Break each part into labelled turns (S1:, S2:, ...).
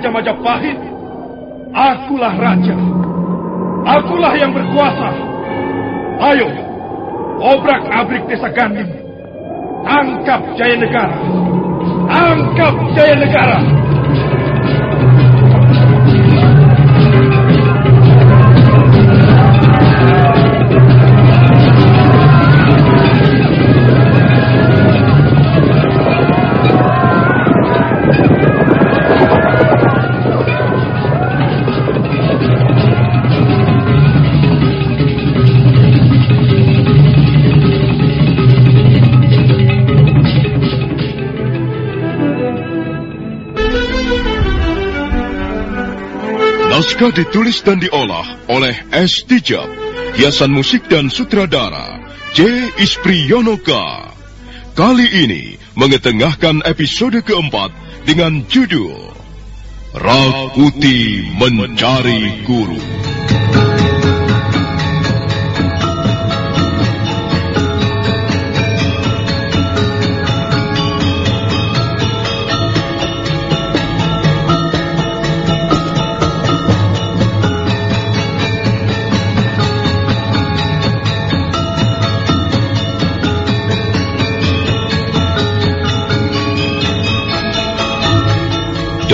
S1: Raja Majapahit. Akulah Raja. Akulah yang berkuasa. Ayo, obrak abrik desa Ganding. Tangkap Jaya Negara. Tangkap Jaya Negara.
S2: Naskah ditulis dan diolah oleh S. Tijab, hiasan musik dan sutradara C. Ispriyonoka. Kali ini mengetengahkan episode keempat dengan judul Rakuti Mencari Guru.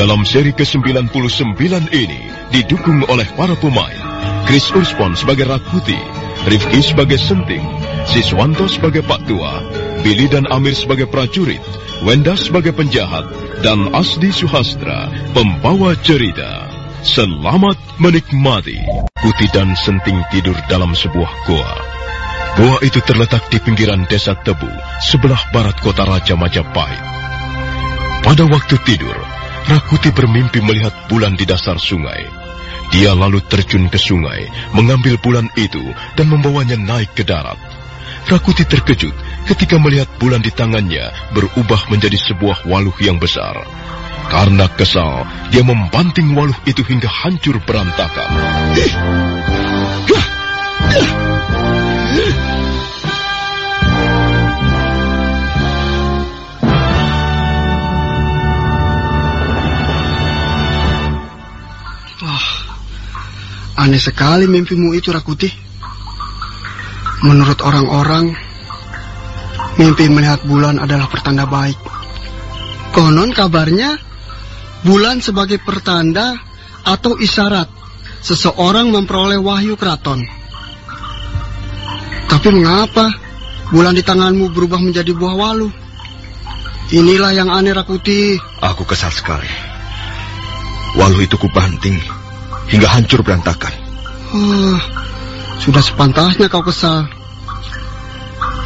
S2: Dalam seri ke-99 ini didukung oleh para pemain Chris Urspon sebagai Rakuti, Rifki sebagai Senting, Siswanto sebagai Pak Tua, Billy dan Amir sebagai prajurit, Wenda sebagai penjahat, dan Asdi Suhastra, pembawa cerita. Selamat menikmati. Kuti dan Senting tidur dalam sebuah goa. Goa itu terletak di pinggiran desa Tebu, sebelah barat kota Raja Majapahit. Pada waktu tidur, Rakuti bermimpi melihat bulan di dasar sungai. Dia lalu terjun ke sungai, mengambil bulan itu dan membawanya naik ke darat. Rakuti terkejut ketika melihat bulan di tangannya berubah menjadi sebuah waluh yang besar. Karena kesal, dia membanting waluh itu hingga hancur berantakan.
S3: Aneh sekali mimpimu itu, Rakuti. Menurut orang-orang, mimpi melihat bulan adalah pertanda baik. Konon kabarnya, bulan sebagai pertanda atau isyarat seseorang memperoleh wahyu keraton. Tapi mengapa bulan di tanganmu berubah menjadi buah walu? Inilah yang aneh, Rakuti.
S4: Aku kesal sekali. Waluh itu kubanting hingga hancur berantakan.
S3: Oh, sudah sepantasnya kau kesal.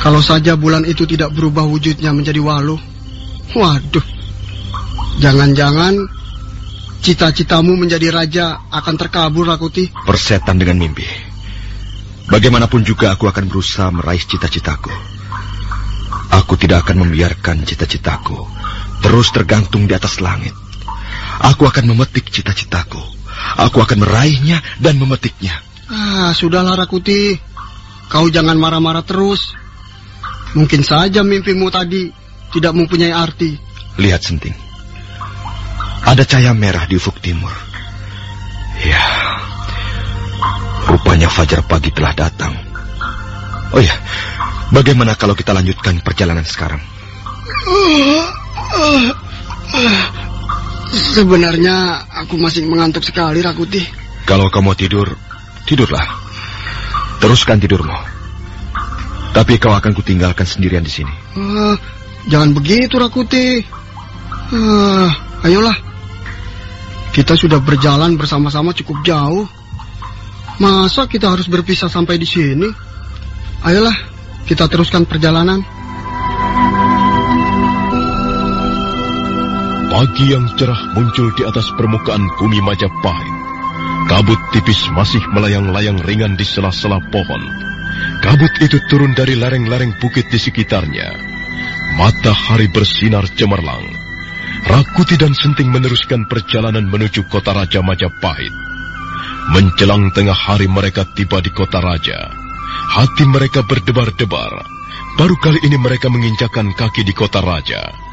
S3: Kalau saja bulan itu tidak berubah wujudnya menjadi walu. Waduh. Jangan-jangan cita-citamu menjadi raja akan terkabul, Rakuti.
S4: Persetan dengan mimpi. Bagaimanapun juga aku akan berusaha meraih cita-citaku. Aku tidak akan membiarkan cita-citaku terus tergantung di atas langit. Aku akan memetik cita-citaku. Aku akan meraihnya dan memetiknya.
S3: Ah, sudahlah Rakuti. Kau jangan marah-marah terus. Mungkin saja mimpimu tadi tidak mempunyai arti.
S4: Lihat Senting. Ada cahaya merah di ufuk timur. Ya, rupanya fajar pagi telah datang. Oh ya, bagaimana kalau kita lanjutkan perjalanan sekarang?
S3: Sebenarnya aku masih mengantuk sekali, Rakuti.
S4: Kalau kamu tidur, tidurlah. Teruskan tidurmu. Tapi kau akan kutinggalkan sendirian di sini.
S3: Uh, jangan begitu, Rakuti. Uh, ayolah. Kita sudah berjalan bersama-sama cukup jauh. Masa kita harus berpisah sampai di sini? Ayolah, kita teruskan perjalanan.
S2: Pagi yang cerah muncul di atas permukaan bumi Majapahit. Kabut tipis masih melayang-layang ringan di sela-sela pohon. Kabut itu turun dari lereng-lereng bukit di sekitarnya. Matahari bersinar cemerlang. Rakuti dan Senting meneruskan perjalanan menuju kota Raja Majapahit. Menjelang tengah hari mereka tiba di kota Raja. Hati mereka berdebar-debar. Baru kali ini mereka menginjakan kaki di kota Raja.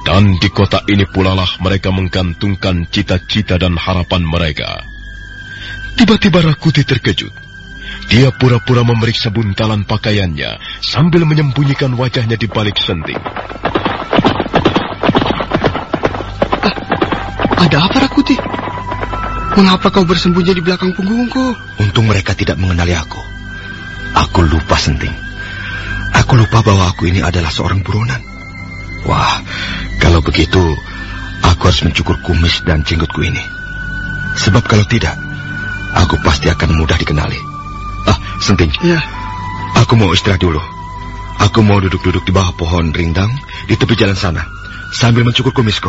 S2: Dan di kota ini pula lah mereka menggantungkan cita-cita dan harapan mereka. Tiba-tiba Rakuti terkejut. Dia pura-pura memeriksa buntalan pakaiannya sambil menyembunyikan wajahnya di balik senting.
S3: Ah, ada apa Rakuti? Mengapa kau bersembunyi di belakang punggungku?
S4: Untung mereka tidak mengenali aku. Aku lupa senting. Aku lupa bahwa aku ini adalah seorang buronan. Wah, kalau begitu, aku harus mencukur kumis dan jenggotku ini. Sebab kalau tidak, aku pasti akan mudah dikenali. Ah, Senting.
S3: Ya.
S4: Aku mau istirahat dulu. Aku mau duduk-duduk di bawah pohon rindang di tepi jalan sana sambil mencukur kumisku.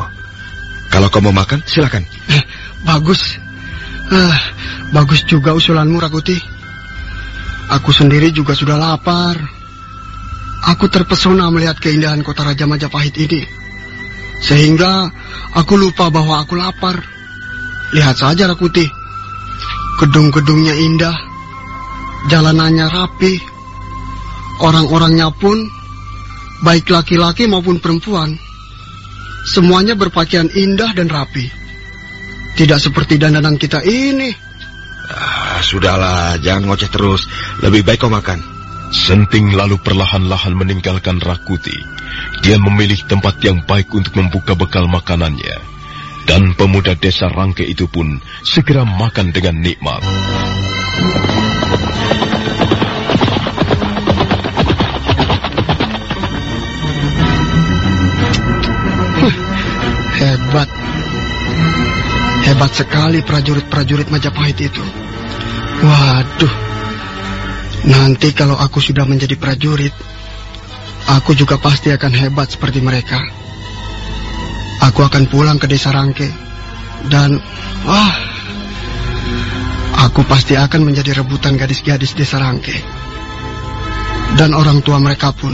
S4: Kalau kau mau makan, silakan.
S3: Eh, bagus. Ah, bagus juga usulanmu, Rakuti. Aku sendiri juga sudah lapar. Aku terpesona melihat keindahan kota Raja Majapahit ini. Sehingga aku lupa bahwa aku lapar. Lihat saja Rakuti. Gedung-gedungnya indah. Jalanannya rapi. Orang-orangnya pun baik laki-laki maupun perempuan. Semuanya berpakaian indah dan rapi. Tidak seperti dandanan kita ini.
S4: Ah, sudahlah, jangan ngoceh terus. Lebih baik kau makan.
S2: Senting lalu perlahan-lahan meninggalkan Rakuti. Dia memilih tempat yang baik untuk membuka bekal makanannya. Dan pemuda desa Rangke itu pun segera makan dengan nikmat.
S3: Hebat. Hebat sekali prajurit-prajurit Majapahit itu. Waduh. Nanti kalau aku sudah menjadi prajurit, aku juga pasti akan hebat seperti mereka. Aku akan pulang ke desa Rangke. Dan, wah, aku pasti akan menjadi rebutan gadis-gadis desa Rangke. Dan orang tua mereka pun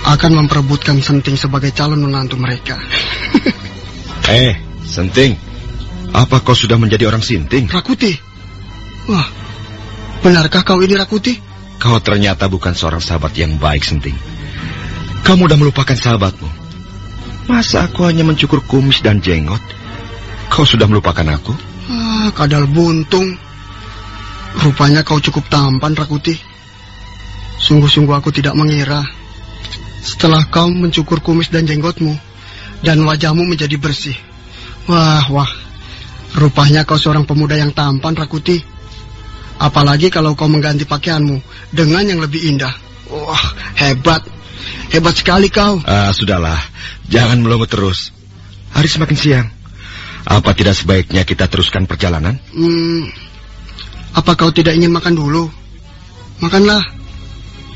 S3: akan memperebutkan Senting sebagai calon menantu mereka.
S4: eh, Senting. Apa kau sudah menjadi orang sinting?
S3: Rakuti. Wah, benarkah kau ini Rakuti?
S4: Kau ternyata bukan seorang sahabat yang baik, Senting. Kamu sudah melupakan sahabatmu. Masa aku hanya mencukur kumis dan jenggot? Kau sudah melupakan aku?
S3: Ah, kadal buntung. Rupanya kau cukup tampan, Rakuti. Sungguh-sungguh aku tidak mengira. Setelah kau mencukur kumis dan jenggotmu, dan wajahmu menjadi bersih. Wah, wah. Rupanya kau seorang pemuda yang tampan, Rakuti. Apalagi kalau kau mengganti pakaianmu dengan yang lebih indah. Wah, hebat. Hebat sekali kau.
S4: Ah, sudahlah. Jangan melongo terus. Hari semakin siang. Apa tidak sebaiknya kita teruskan perjalanan?
S3: Hmm, apa kau tidak ingin makan dulu? Makanlah.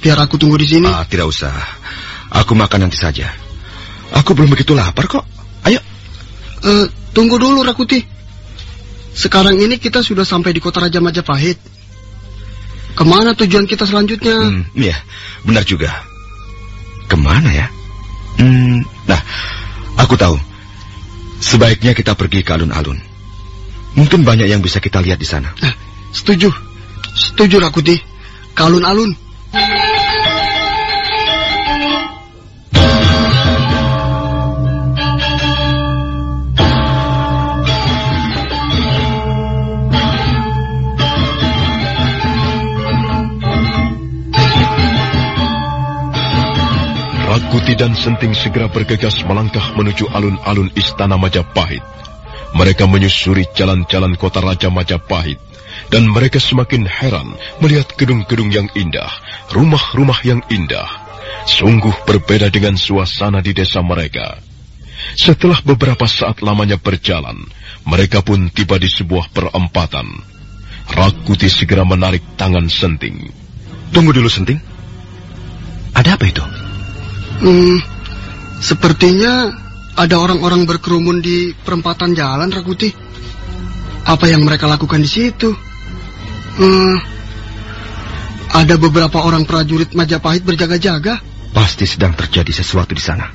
S3: Biar aku tunggu di sini.
S4: Ah, tidak usah. Aku makan nanti saja. Aku belum begitu lapar kok. Ayo.
S3: Uh, Tunggu dulu, Rakuti. Sekarang ini kita sudah sampai di kota Raja Majapahit. Ke mana tujuan kita selanjutnya?
S4: Hmm, iya, benar juga. Ke mana ya? Hmm, nah, aku tahu. Sebaiknya kita pergi ke alun-alun. Mungkin banyak yang bisa kita lihat di sana.
S3: Eh, setuju. Setuju, Rakuti. Ke alun-alun.
S2: Rakuti dan Senting segera bergegas melangkah menuju alun-alun istana Majapahit. Mereka menyusuri jalan-jalan kota Raja Majapahit, dan mereka semakin heran melihat gedung-gedung yang indah, rumah-rumah yang indah. Sungguh berbeda dengan suasana di desa mereka. Setelah beberapa saat lamanya berjalan, mereka pun tiba di sebuah perempatan. Rakuti segera menarik tangan Senting.
S4: Tunggu dulu, Senting. Ada apa itu?
S3: Hmm, sepertinya ada orang-orang berkerumun di perempatan jalan, Rakuti. Apa yang mereka lakukan di situ? Hmm, ada beberapa orang prajurit Majapahit berjaga-jaga.
S4: Pasti sedang terjadi sesuatu di sana.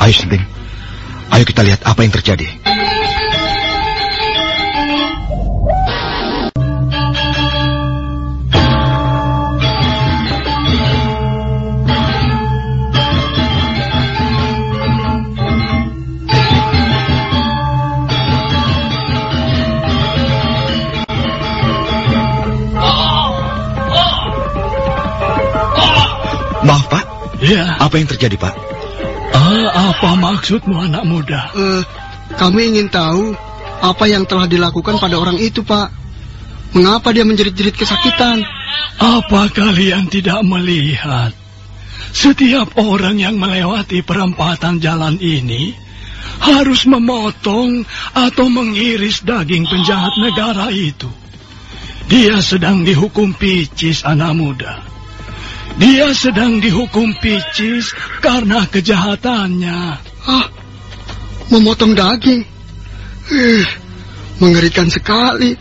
S4: Ayo, Senting. Ayo kita lihat apa yang terjadi.
S5: Ya,
S4: Apa yang terjadi, Pak?
S5: ah, apa maksudmu anak muda?
S3: Eh, kami ingin tahu apa yang telah dilakukan pada orang itu, Pak. Mengapa dia menjerit-jerit kesakitan?
S5: Apa kalian tidak melihat? Setiap orang yang melewati perempatan jalan ini harus memotong atau mengiris daging penjahat negara itu. Dia sedang dihukum picis anak muda. Dia sedang dihukum picis karena kejahatannya.
S3: Ah, memotong daging. Eh, mengerikan sekali.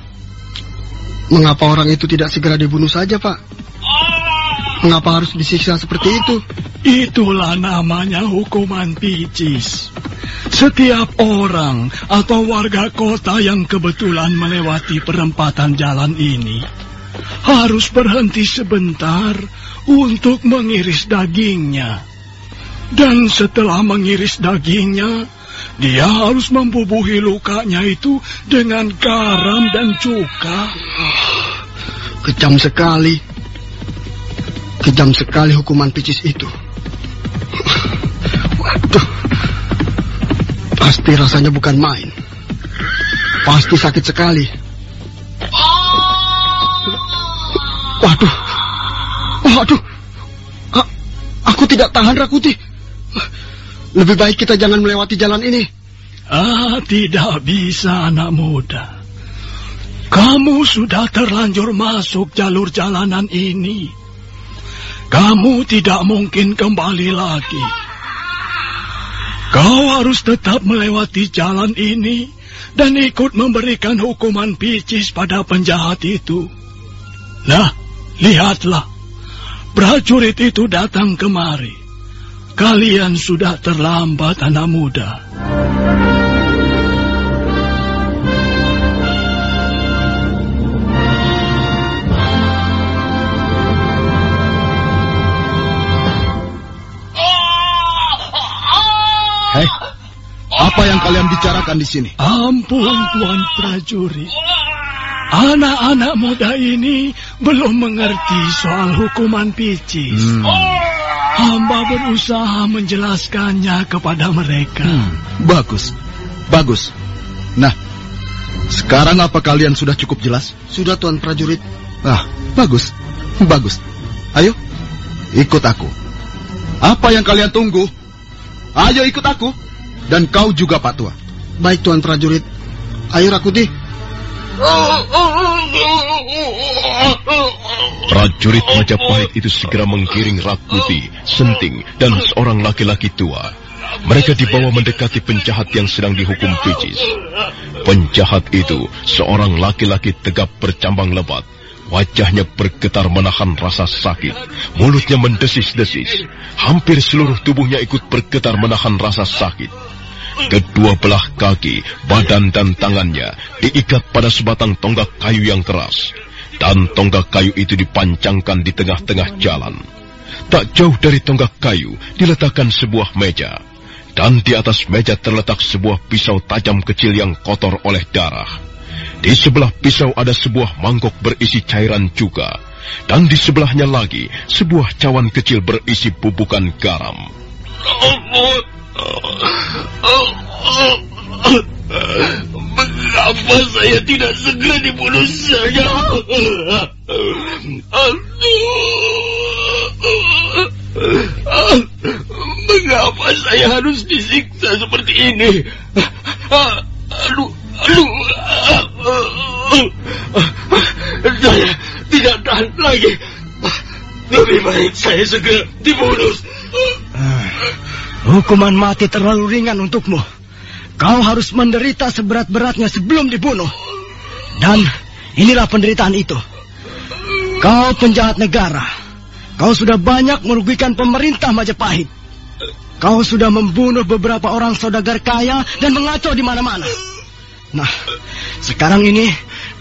S3: Mengapa orang itu tidak segera dibunuh saja, Pak? Mengapa harus disiksa seperti itu?
S5: Itulah namanya hukuman picis. Setiap orang atau warga kota yang kebetulan melewati perempatan jalan ini harus berhenti sebentar untuk mengiris dagingnya. Dan setelah mengiris dagingnya, dia harus membubuhi lukanya itu dengan garam dan cuka.
S3: Kejam sekali. Kejam sekali hukuman picis itu. Waduh. Pasti rasanya bukan main. Pasti sakit sekali. Waduh. Waduh. A- aku tidak tahan, Rakuti. Lebih baik kita jangan melewati jalan ini.
S5: Ah, tidak bisa anak muda. Kamu sudah terlanjur masuk jalur jalanan ini. Kamu tidak mungkin kembali lagi. Kau harus tetap melewati jalan ini dan ikut memberikan hukuman picis pada penjahat itu. Nah, lihatlah. Prajurit itu datang kemari. Kalian sudah terlambat anak muda.
S4: Hei, apa yang kalian bicarakan di sini?
S5: Ampun Tuan Prajurit. Anak-anak muda ini belum mengerti soal hukuman picis.
S4: Hmm.
S5: Hamba berusaha menjelaskannya kepada mereka.
S4: Hmm, bagus, bagus. Nah, sekarang apa kalian sudah cukup jelas?
S3: Sudah, Tuan Prajurit.
S4: Ah, bagus, bagus. Ayo, ikut aku. Apa yang kalian tunggu? Ayo ikut aku. Dan kau juga, Pak Tua.
S3: Baik, Tuan Prajurit. Ayo, Rakuti.
S2: Prajurit Majapahit itu segera menggiring Rakuti, Senting, dan seorang laki-laki tua. mereka dibawa mendekati penjahat yang sedang dihukum picis. Penjahat itu seorang laki-laki tegap bercambang lebat. Wajahnya bergetar menahan rasa sakit. Mulutnya mendesis-desis. Hampir seluruh tubuhnya ikut bergetar menahan rasa sakit. Kedua belah kaki, badan dan tangannya diikat pada sebatang tonggak kayu yang keras. Dan tonggak kayu itu dipancangkan di tengah-tengah jalan. Tak jauh dari tonggak kayu diletakkan sebuah meja. Dan di atas meja terletak sebuah pisau tajam kecil yang kotor oleh darah. Di sebelah pisau ada sebuah mangkok berisi cairan juga. Dan di sebelahnya lagi sebuah cawan kecil berisi bubukan garam.
S6: Mengapa saya tidak segera dibunuh saja? Mengapa saya harus disiksa seperti ini? Aduh, aduh, saya tidak tahan lagi. Lebih baik saya segera dibunuh.
S7: Hukuman mati terlalu ringan untukmu. Kau harus menderita seberat-beratnya sebelum dibunuh. Dan inilah penderitaan itu. Kau penjahat negara. Kau sudah banyak merugikan pemerintah Majapahit. Kau sudah membunuh beberapa orang saudagar kaya dan mengacau di mana-mana. Nah, sekarang ini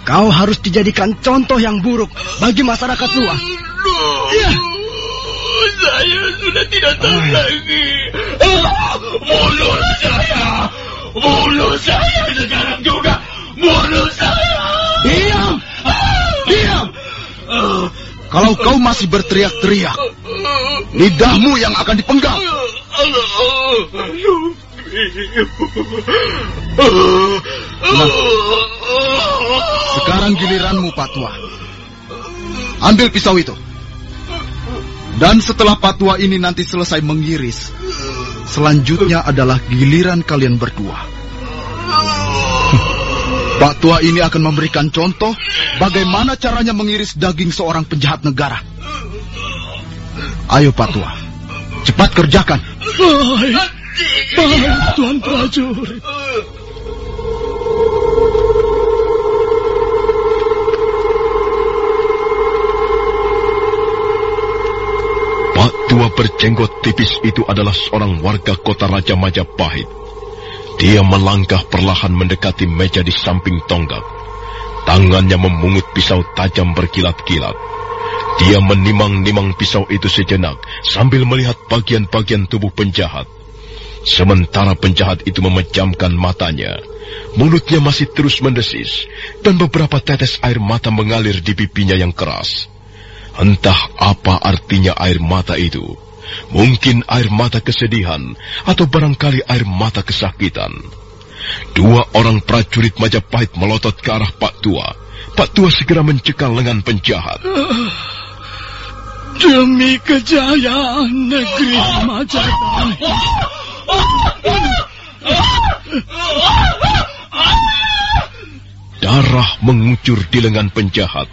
S7: kau harus dijadikan contoh yang buruk bagi masyarakat luas.
S6: Iya. Saya sudah tidak tahu lagi. Bunuh saya. Bunuh saya sekarang juga. Bunuh saya.
S8: Diam! Diam! Kalau kau masih berteriak-teriak, lidahmu yang akan dipenggal. Nah, sekarang giliranmu, Pak Tua. Ambil pisau itu. Dan setelah Pak Tua ini nanti selesai mengiris, selanjutnya adalah giliran kalian berdua. Pak Tua ini akan memberikan contoh bagaimana caranya mengiris daging seorang penjahat negara. Ayo Pak Tua, cepat kerjakan.
S6: Baik, baik Tuan Prajurit.
S2: Tua berjenggot tipis itu adalah seorang warga kota Raja Majapahit. Dia melangkah perlahan mendekati meja di samping tonggak. Tangannya memungut pisau tajam berkilat-kilat. Dia menimang-nimang pisau itu sejenak sambil melihat bagian-bagian tubuh penjahat. Sementara penjahat itu memejamkan matanya, mulutnya masih terus mendesis, dan beberapa tetes air mata mengalir di pipinya yang keras. Entah apa artinya air mata itu. Mungkin air mata kesedihan, atau barangkali air mata kesakitan. Dua orang prajurit Majapahit melotot ke arah Pak Tua. Pak Tua segera mencekal lengan penjahat.
S6: Demi kejayaan negeri Majapahit.
S2: Darah mengucur di lengan penjahat.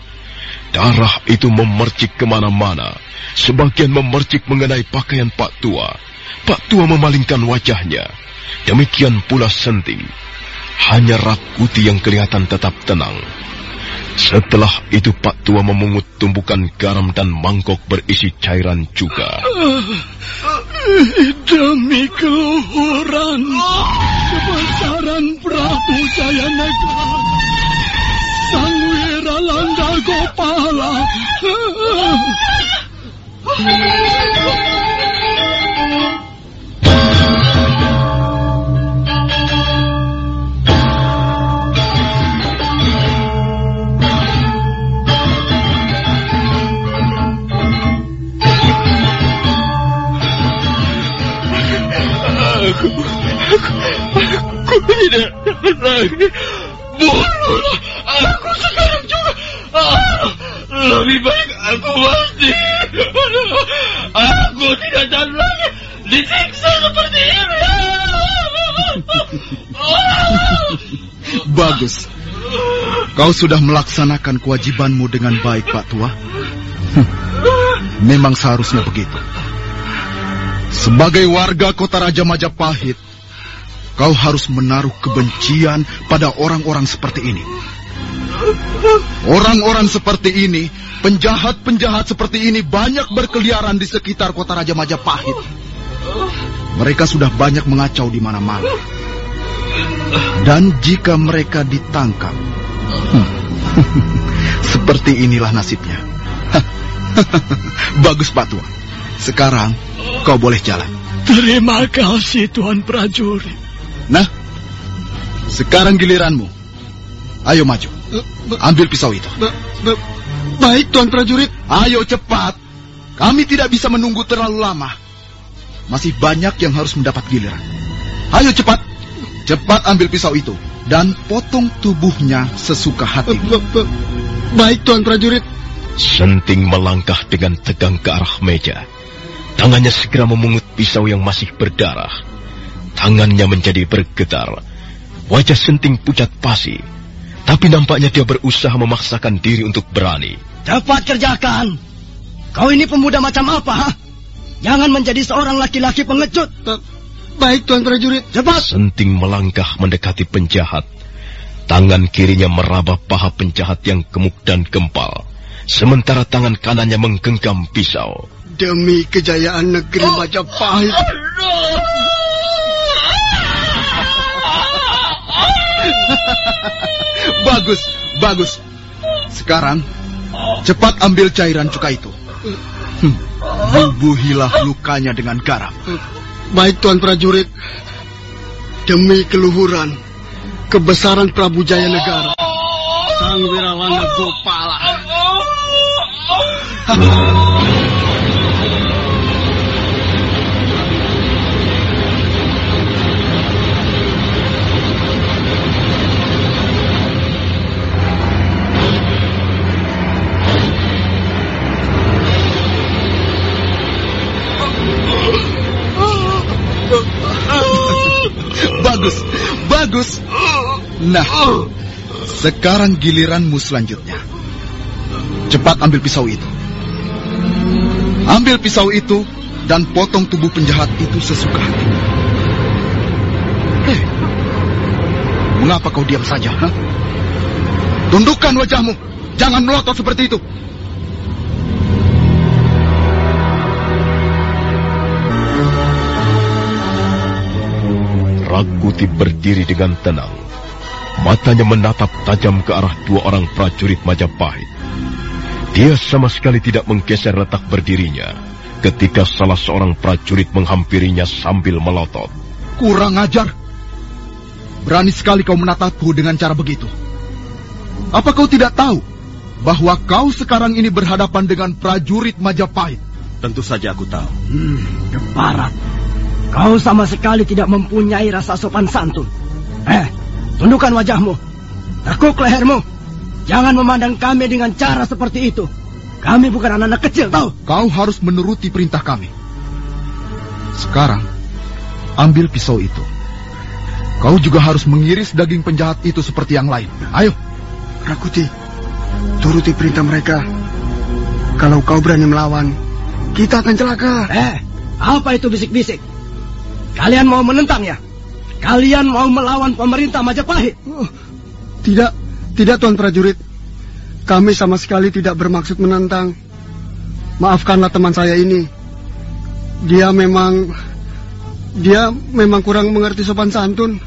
S2: Darah itu memercik ke mana-mana. Sebagian memercik mengenai pakaian Pak Tua. Pak Tua memalingkan wajahnya. Demikian pula Senting. Hanya Rakuti yang kelihatan tetap tenang. Setelah itu Pak Tua memungut tumbukan garam dan mangkok berisi cairan juga.
S6: Demi keluhuran kebesaran Prabu Jaya Negara. Sang Wira Landa Gopala. Aku, aku, aku tidak lagi bunuhlah aku sekarang juga. Lebih baik aku mati. Aku tidak tahan lagi disiksa seperti ini.
S8: Bagus. Kau sudah melaksanakan kewajibanmu dengan baik, Pak Tua. Memang seharusnya begitu. Sebagai warga kota Raja Majapahit, kau harus menaruh kebencian pada orang-orang seperti ini. Orang-orang seperti ini, penjahat-penjahat seperti ini banyak berkeliaran di sekitar kota Raja Majapahit. Mereka sudah banyak mengacau di mana-mana. Dan jika mereka ditangkap, hmm, seperti inilah nasibnya. Bagus Pak Tuan. Sekarang kau boleh jalan.
S5: Terima kasih Tuan Prajurit.
S8: Nah, sekarang giliranmu. Ayo maju. Ambil pisau itu.
S3: Ba ba baik Tuan Prajurit.
S8: Ayo cepat. Kami tidak bisa menunggu terlalu lama. Masih banyak yang harus mendapat giliran. Ayo cepat. Cepat ambil pisau itu dan potong tubuhnya sesuka hati.
S3: Ba ba baik Tuan Prajurit.
S2: Senting melangkah dengan tegang ke arah meja. Tangannya segera memungut pisau yang masih berdarah. Tangannya menjadi bergetar. Wajah Senting pucat pasi. Tapi nampaknya dia berusaha memaksakan diri untuk berani.
S7: Cepat kerjakan. Kau ini pemuda macam apa, ha? Jangan menjadi seorang laki-laki pengecut.
S3: Ba baik Tuan Prajurit.
S7: Cepat.
S2: Senting melangkah mendekati penjahat. Tangan kirinya meraba paha penjahat yang gemuk dan gempal. Sementara tangan kanannya menggenggam pisau.
S3: Demi kejayaan negeri Majapahit.
S8: bagus, bagus. Sekarang cepat ambil cairan cuka itu. Hmm, bubuhilah lukanya dengan garam.
S3: Baik Tuan Prajurit. Demi keluhuran, kebesaran Prabu Jaya Negara. Sang Wiralana Gopala.
S8: Bagus, bagus. Nah, sekarang giliranmu selanjutnya. Cepat ambil pisau itu. Ambil pisau itu dan potong tubuh penjahat itu sesuka hati. Hei, mengapa kau diam saja? Ha? Tundukkan wajahmu. Jangan melotot seperti itu.
S2: Rakuti berdiri dengan tenang. Matanya menatap tajam ke arah dua orang prajurit Majapahit. Dia sama sekali tidak menggeser letak berdirinya ketika salah seorang prajurit menghampirinya sambil melotot.
S8: Kurang ajar. Berani sekali kau menatapku dengan cara begitu. Apa kau tidak tahu bahwa kau sekarang ini berhadapan dengan prajurit Majapahit?
S4: Tentu saja aku tahu.
S7: Hmm, keparat. Kau sama sekali tidak mempunyai rasa sopan santun. Eh, tundukkan wajahmu. Tekuk lehermu. Jangan memandang kami dengan cara seperti itu. Kami bukan anak-anak kecil, tahu?
S8: Kau harus menuruti perintah kami. Sekarang, ambil pisau itu. Kau juga harus mengiris daging penjahat itu seperti yang lain. Ayo.
S3: Rakuti, turuti perintah mereka. Kalau kau berani melawan, kita akan celaka.
S7: Eh, apa itu bisik-bisik? Kalian mau menentang ya? Kalian mau melawan pemerintah Majapahit?
S3: Oh, tidak, tidak Tuan Prajurit. Kami sama sekali tidak bermaksud menentang. Maafkanlah teman saya ini. Dia memang... Dia memang kurang mengerti sopan santun.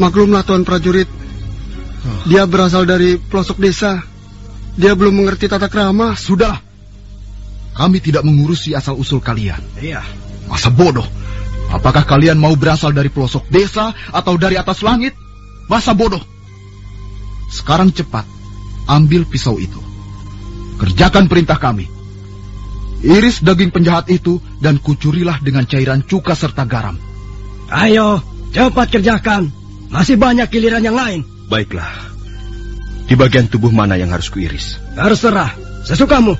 S3: Maklumlah Tuan Prajurit. Dia berasal dari pelosok desa. Dia belum mengerti tata krama.
S8: Sudah. Kami tidak mengurusi asal-usul kalian.
S7: Iya.
S8: Masa bodoh. Apakah kalian mau berasal dari pelosok desa atau dari atas langit? Masa bodoh. Sekarang cepat, ambil pisau itu. Kerjakan perintah kami. Iris daging penjahat itu dan kucurilah dengan cairan cuka serta garam.
S7: Ayo, cepat kerjakan. Masih banyak giliran yang lain.
S4: Baiklah. Di bagian tubuh mana yang harus kuiris?
S7: Terserah, sesukamu.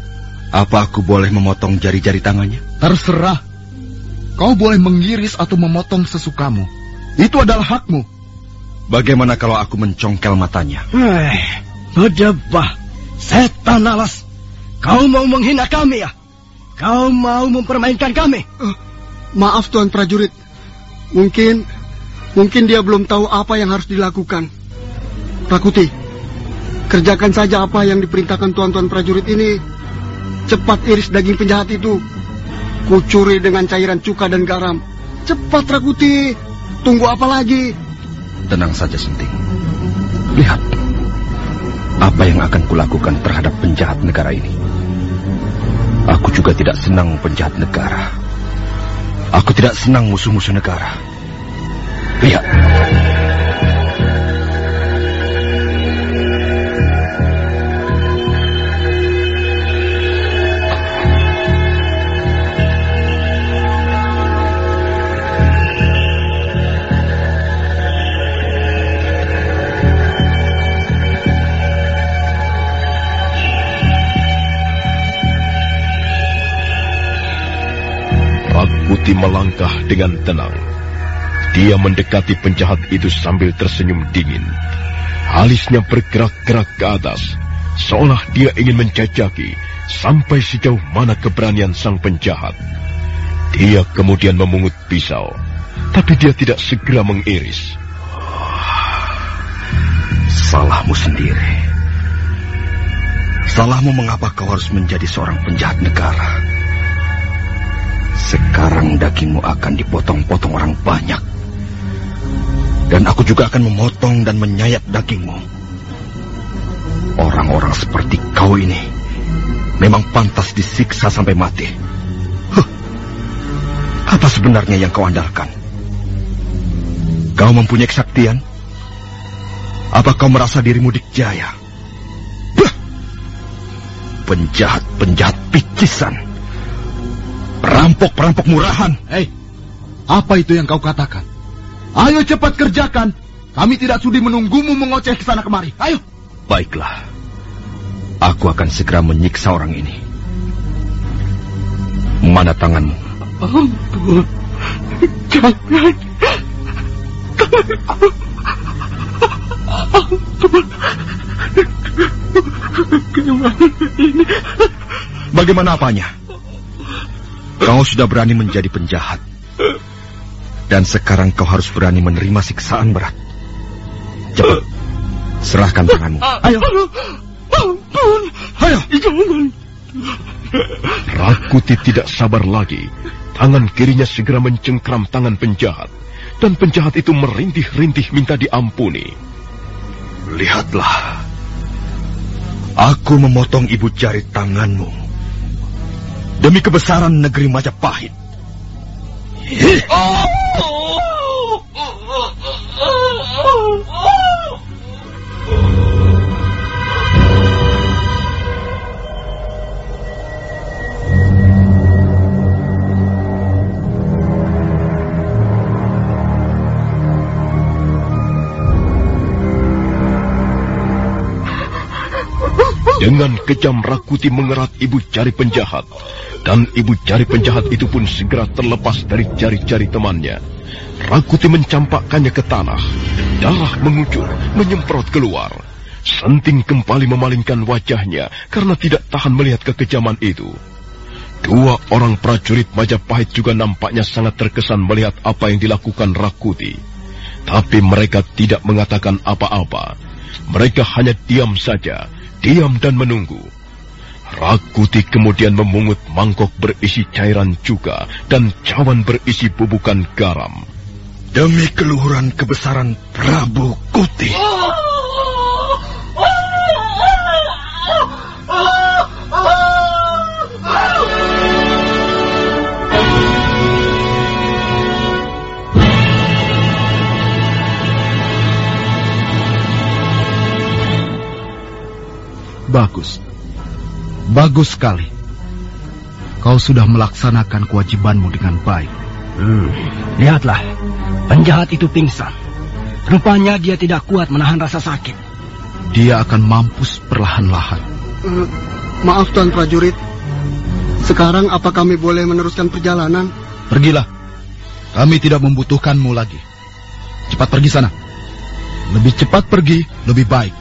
S4: Apa aku boleh memotong jari-jari tangannya?
S8: Terserah. Kau boleh mengiris atau memotong sesukamu. Itu adalah hakmu.
S4: Bagaimana kalau aku mencongkel matanya?
S7: Eh, berdebah. Setan alas. Kau mau menghina kami ya? Kau mau mempermainkan kami?
S3: Uh, maaf Tuan prajurit. Mungkin, mungkin dia belum tahu apa yang harus dilakukan. Rakuti, kerjakan saja apa yang diperintahkan tuan-tuan prajurit ini. Cepat iris daging penjahat itu. Kucuri dengan cairan cuka dan garam. Cepat Rakuti, tunggu apa lagi?
S4: Tenang saja, Senting. Lihat, apa yang akan kulakukan terhadap penjahat negara ini. Aku juga tidak senang penjahat negara. Aku tidak senang musuh-musuh negara. Lihat.
S2: Dengan tenang. Dia mendekati penjahat itu sambil tersenyum dingin. Alisnya bergerak-gerak ke atas, seolah dia ingin menjajaki sampai sejauh mana keberanian sang penjahat. Dia kemudian memungut pisau, tapi dia tidak segera mengiris.
S4: Salahmu sendiri. Salahmu mengapa kau harus menjadi seorang penjahat negara. Sekarang dagingmu akan dipotong-potong orang banyak. Dan aku juga akan memotong dan menyayat dagingmu. Orang-orang seperti kau ini memang pantas disiksa sampai mati. Huh. Apa sebenarnya yang kau andalkan? Kau mempunyai kesaktian? Apa kau merasa dirimu dikjaya? Penjahat-penjahat picisan. Perampok-perampok murahan.
S8: Hei, apa itu yang kau katakan? Ayo cepat kerjakan. Kami tidak sudi menunggumu mengoceh ke sana kemari. Ayo.
S4: Baiklah. Aku akan segera menyiksa orang ini. Mana tanganmu?
S5: Ampun. Jangan. Tanganku. Ampun. Gimana ini?
S4: Bagaimana apanya? Kau sudah berani menjadi penjahat. Dan sekarang kau harus berani menerima siksaan berat. Cepat, serahkan tanganmu.
S5: Ayo. Ampun.
S4: Ayo.
S5: Jangan.
S2: Rakuti tidak sabar lagi. Tangan kirinya segera mencengkram tangan penjahat. Dan penjahat itu merintih-rintih minta diampuni.
S4: Lihatlah. Aku memotong ibu jari tanganmu. Demi kebesaran negeri Majapahit.
S2: Dengan kejam Rakuti mengerat ibu jari penjahat. Dan ibu jari penjahat itu pun segera terlepas dari jari-jari temannya. Rakuti mencampakkannya ke tanah. Darah mengucur, menyemprot keluar. Senting kembali memalingkan wajahnya karena tidak tahan melihat kekejaman itu. Dua orang prajurit Majapahit juga nampaknya sangat terkesan melihat apa yang dilakukan Rakuti. Tapi mereka tidak mengatakan apa-apa. Mereka hanya diam saja, diam dan menunggu. Rakuti kemudian memungut mangkok berisi cairan cuka dan cawan berisi bubukan garam.
S4: Demi keluhuran kebesaran Prabu Kuti.
S8: Bagus. Bagus sekali. Kau sudah melaksanakan kewajibanmu dengan baik.
S7: Hmm, lihatlah, penjahat itu pingsan. Rupanya dia tidak kuat menahan rasa sakit.
S8: Dia akan mampus perlahan-lahan.
S3: Eh, maaf Tuan prajurit. Sekarang apa kami boleh meneruskan perjalanan?
S8: Pergilah. Kami tidak membutuhkanmu lagi. Cepat pergi sana. Lebih cepat pergi, lebih baik.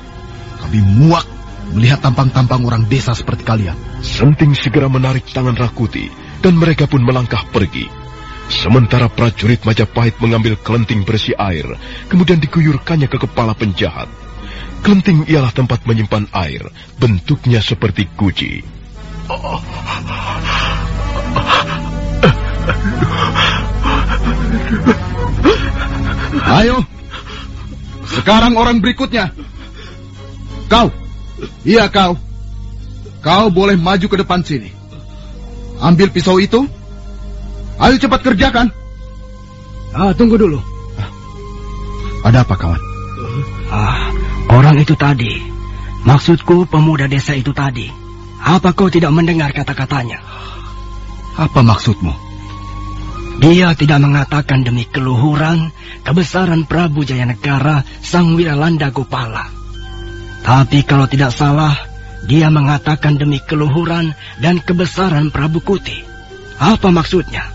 S8: Kami muak melihat tampang-tampang orang desa seperti kalian.
S2: Senting segera menarik tangan Rakuti dan mereka pun melangkah pergi. Sementara prajurit Majapahit mengambil kelenting berisi air, kemudian diguyurkannya ke kepala penjahat. Kelenting ialah tempat menyimpan air, bentuknya seperti guci.
S8: Ayo, sekarang orang berikutnya. Kau, iya kau. Kau boleh maju ke depan sini. Ambil pisau itu, Ayo cepat kerjakan.
S7: Ah, tunggu dulu.
S8: Ada apa kawan?
S7: Ah, orang itu tadi. Maksudku pemuda desa itu tadi. Apa kau tidak mendengar kata-katanya?
S8: Apa maksudmu?
S7: Dia tidak mengatakan demi keluhuran, kebesaran Prabu Jayanegara Sang Wiralanda Gopala. Tapi kalau tidak salah, dia mengatakan demi keluhuran dan kebesaran Prabu Kuti. Apa maksudnya?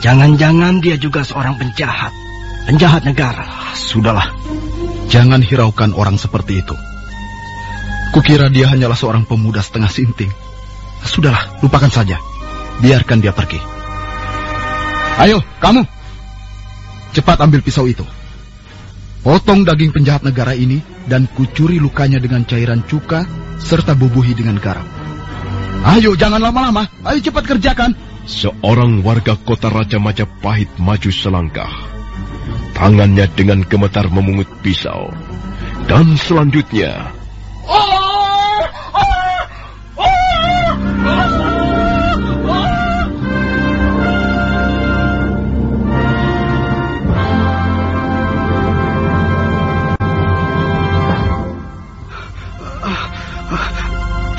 S7: Jangan-jangan dia juga seorang penjahat. Penjahat negara.
S8: Sudahlah. Jangan hiraukan orang seperti itu. Kukira dia hanyalah seorang pemuda setengah sinting. Sudahlah, lupakan saja. Biarkan dia pergi. Ayo, kamu. Cepat ambil pisau itu. Potong daging penjahat negara ini dan kucuri lukanya dengan cairan cuka serta bubuhi dengan garam. Ayo, jangan lama-lama. Ayo cepat kerjakan.
S2: Seorang warga kota Raja Majapahit maju selangkah. Tangannya dengan gemetar memungut pisau. Dan selanjutnya...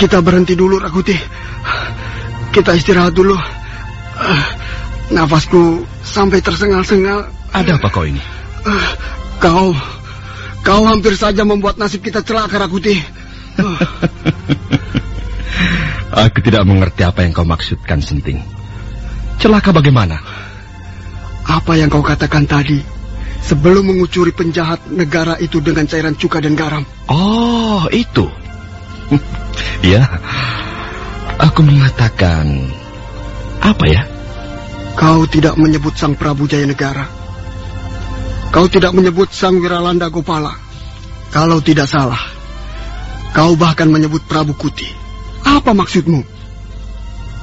S3: Kita berhenti dulu, Rakuti. Kita istirahat dulu. Uh, nafasku sampai tersengal-sengal.
S8: Ada apa kau ini?
S3: Uh, kau, kau hampir saja membuat nasib kita celaka, Rakuti.
S4: Uh. Aku tidak mengerti apa yang kau maksudkan, Senting. Celaka bagaimana?
S3: Apa yang kau katakan tadi sebelum mengucuri penjahat negara itu dengan cairan cuka dan garam?
S4: Oh, itu. ya, aku mengatakan apa ya?
S3: Kau tidak menyebut Sang Prabu Jaya Negara. Kau tidak menyebut Sang Wiralanda Gopala. Kalau tidak salah, kau bahkan menyebut Prabu Kuti. Apa maksudmu?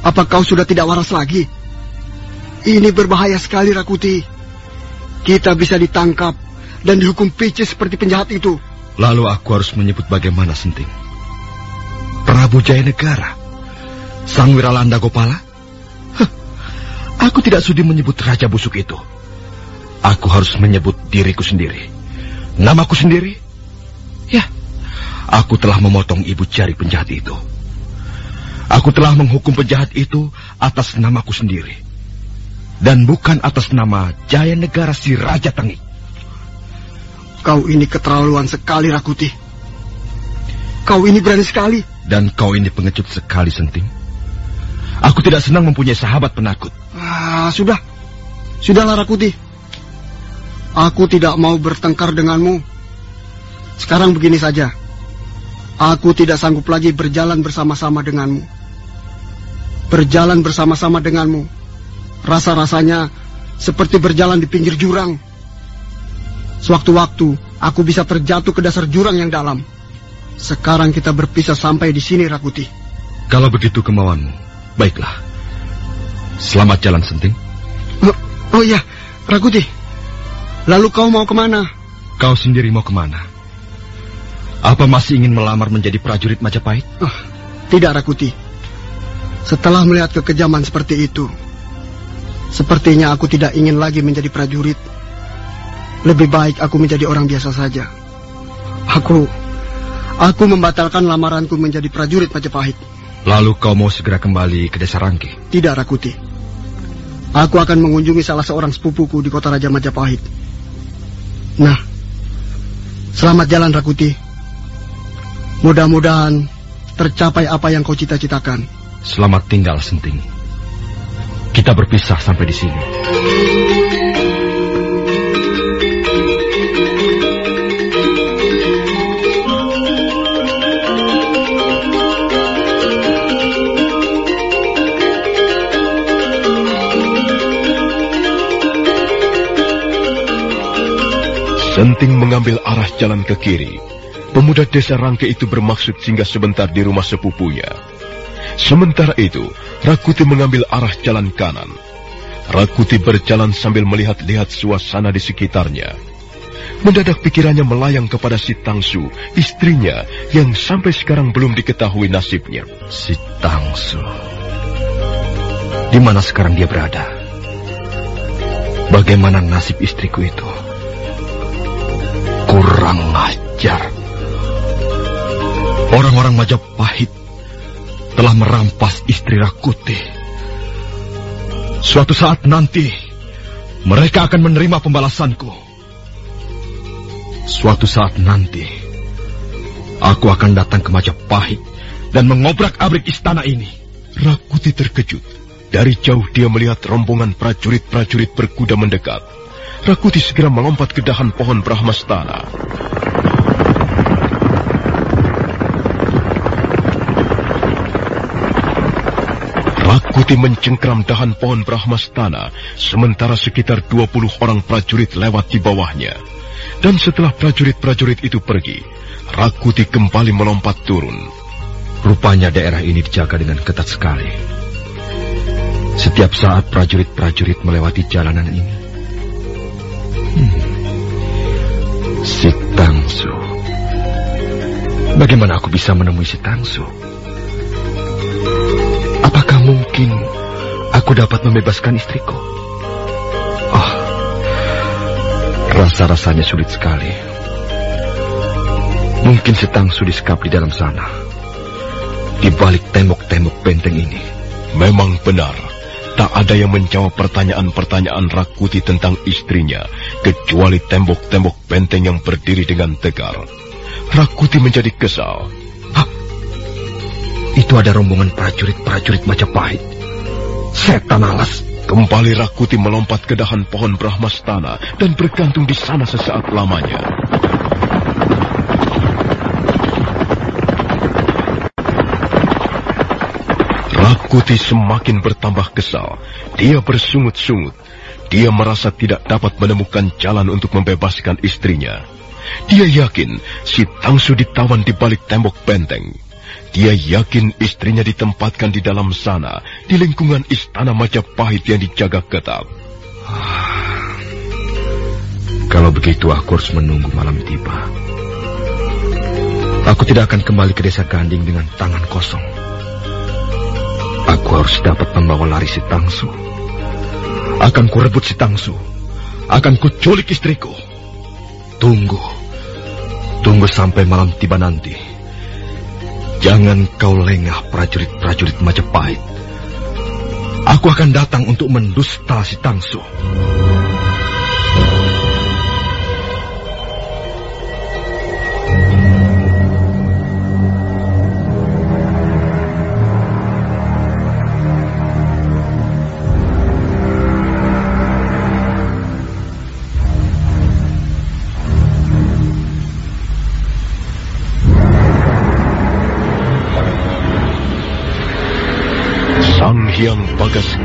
S3: Apa kau sudah tidak waras lagi? Ini berbahaya sekali, Rakuti. Kita bisa ditangkap dan dihukum picis seperti penjahat itu.
S4: Lalu aku harus menyebut bagaimana, Senting? Prabu Jaya Negara? Sang Wiralanda Gopala? Huh, aku tidak sudi menyebut Raja Busuk itu. Aku harus menyebut diriku sendiri. Namaku sendiri? Ya, aku telah memotong ibu jari penjahat itu. Aku telah menghukum penjahat itu atas namaku sendiri. Dan bukan atas nama Jaya Negara si Raja Tengik.
S3: Kau ini keterlaluan sekali, Rakuti. Kau ini berani sekali.
S4: Dan kau ini pengecut sekali, Senting. Aku tidak senang mempunyai sahabat penakut.
S3: Ah, sudah. Sudahlah, Rakuti. Aku tidak mau bertengkar denganmu. Sekarang begini saja. Aku tidak sanggup lagi berjalan bersama-sama denganmu. Berjalan bersama-sama denganmu. Rasa-rasanya seperti berjalan di pinggir jurang. Sewaktu-waktu aku bisa terjatuh ke dasar jurang yang dalam. Sekarang kita berpisah sampai di sini, Rakuti.
S4: Kalau begitu kemauanmu, baiklah. Selamat jalan, Senting.
S3: Oh, oh iya, Rakuti. Lalu kau mau ke mana?
S4: Kau sendiri mau ke mana? Apa masih ingin melamar menjadi prajurit Majapahit?
S3: Oh, tidak, Rakuti. Setelah melihat kekejaman seperti itu, sepertinya aku tidak ingin lagi menjadi prajurit. Lebih baik aku menjadi orang biasa saja. Aku, aku membatalkan lamaranku menjadi prajurit Majapahit.
S4: Lalu kau mau segera kembali ke desa Rangke?
S3: Tidak, Rakuti. Aku akan mengunjungi salah seorang sepupuku di kota Raja Majapahit. Nah, selamat jalan, Rakuti. Mudah-mudahan tercapai apa yang kau cita-citakan.
S4: Selamat tinggal, Senting. Kita berpisah sampai di sini.
S2: Senting mengambil arah jalan ke kiri. Pemuda desa Rangke itu bermaksud singgah sebentar di rumah sepupunya. Sementara itu, Rakuti mengambil arah jalan kanan. Rakuti berjalan sambil melihat-lihat suasana di sekitarnya. Mendadak pikirannya melayang kepada si Tangsu, istrinya yang sampai sekarang belum diketahui nasibnya.
S4: Si Tangsu. Di mana sekarang dia berada? Bagaimana nasib istriku itu? Kurang ajar. Orang-orang Majapahit telah merampas istri Rakuti. Suatu saat nanti, mereka akan menerima pembalasanku. Suatu saat nanti, aku akan datang ke Majapahit dan mengobrak-abrik istana ini.
S2: Rakuti terkejut. Dari jauh dia melihat rombongan prajurit-prajurit berkuda mendekat. Rakuti segera melompat ke dahan pohon Brahmastana. Rakuti mencengkram dahan pohon Brahmastana, sementara sekitar 20 orang prajurit lewat di bawahnya. Dan setelah prajurit-prajurit itu pergi, Rakuti kembali melompat turun.
S4: Rupanya daerah ini dijaga dengan ketat sekali. Setiap saat prajurit-prajurit melewati jalanan ini. Si Tangsu. Bagaimana aku bisa menemui si Tangsu? Apakah mungkin aku dapat membebaskan istriku? Oh, rasa-rasanya sulit sekali. Mungkin setangsu disekap di dalam sana. Di balik tembok-tembok benteng ini.
S2: Memang benar. Tak ada yang menjawab pertanyaan-pertanyaan Rakuti tentang istrinya, kecuali tembok-tembok benteng yang berdiri dengan tegar. Rakuti menjadi kesal.
S4: Hah? Itu ada rombongan prajurit-prajurit Majapahit. Setan alas.
S2: Kembali Rakuti melompat ke dahan pohon Brahmastana dan bergantung di sana sesaat lamanya. Rakuti semakin bertambah kesal. Dia bersungut-sungut. Dia merasa tidak dapat menemukan jalan untuk membebaskan istrinya. Dia yakin si Tangsu ditawan di balik tembok benteng. Dia yakin istrinya ditempatkan di dalam sana, di lingkungan istana Majapahit yang dijaga ketat.
S4: Kalau begitu aku harus menunggu malam tiba. Aku tidak akan kembali ke desa Ganding dengan tangan kosong. Aku harus dapat membawa lari si Tangsu. Akan kurebut si Tangsu. Akan kuculik istriku. Tunggu. Tunggu sampai malam tiba nanti. Jangan kau lengah prajurit-prajurit Majapahit. Aku akan datang untuk mendusta si Tangsu.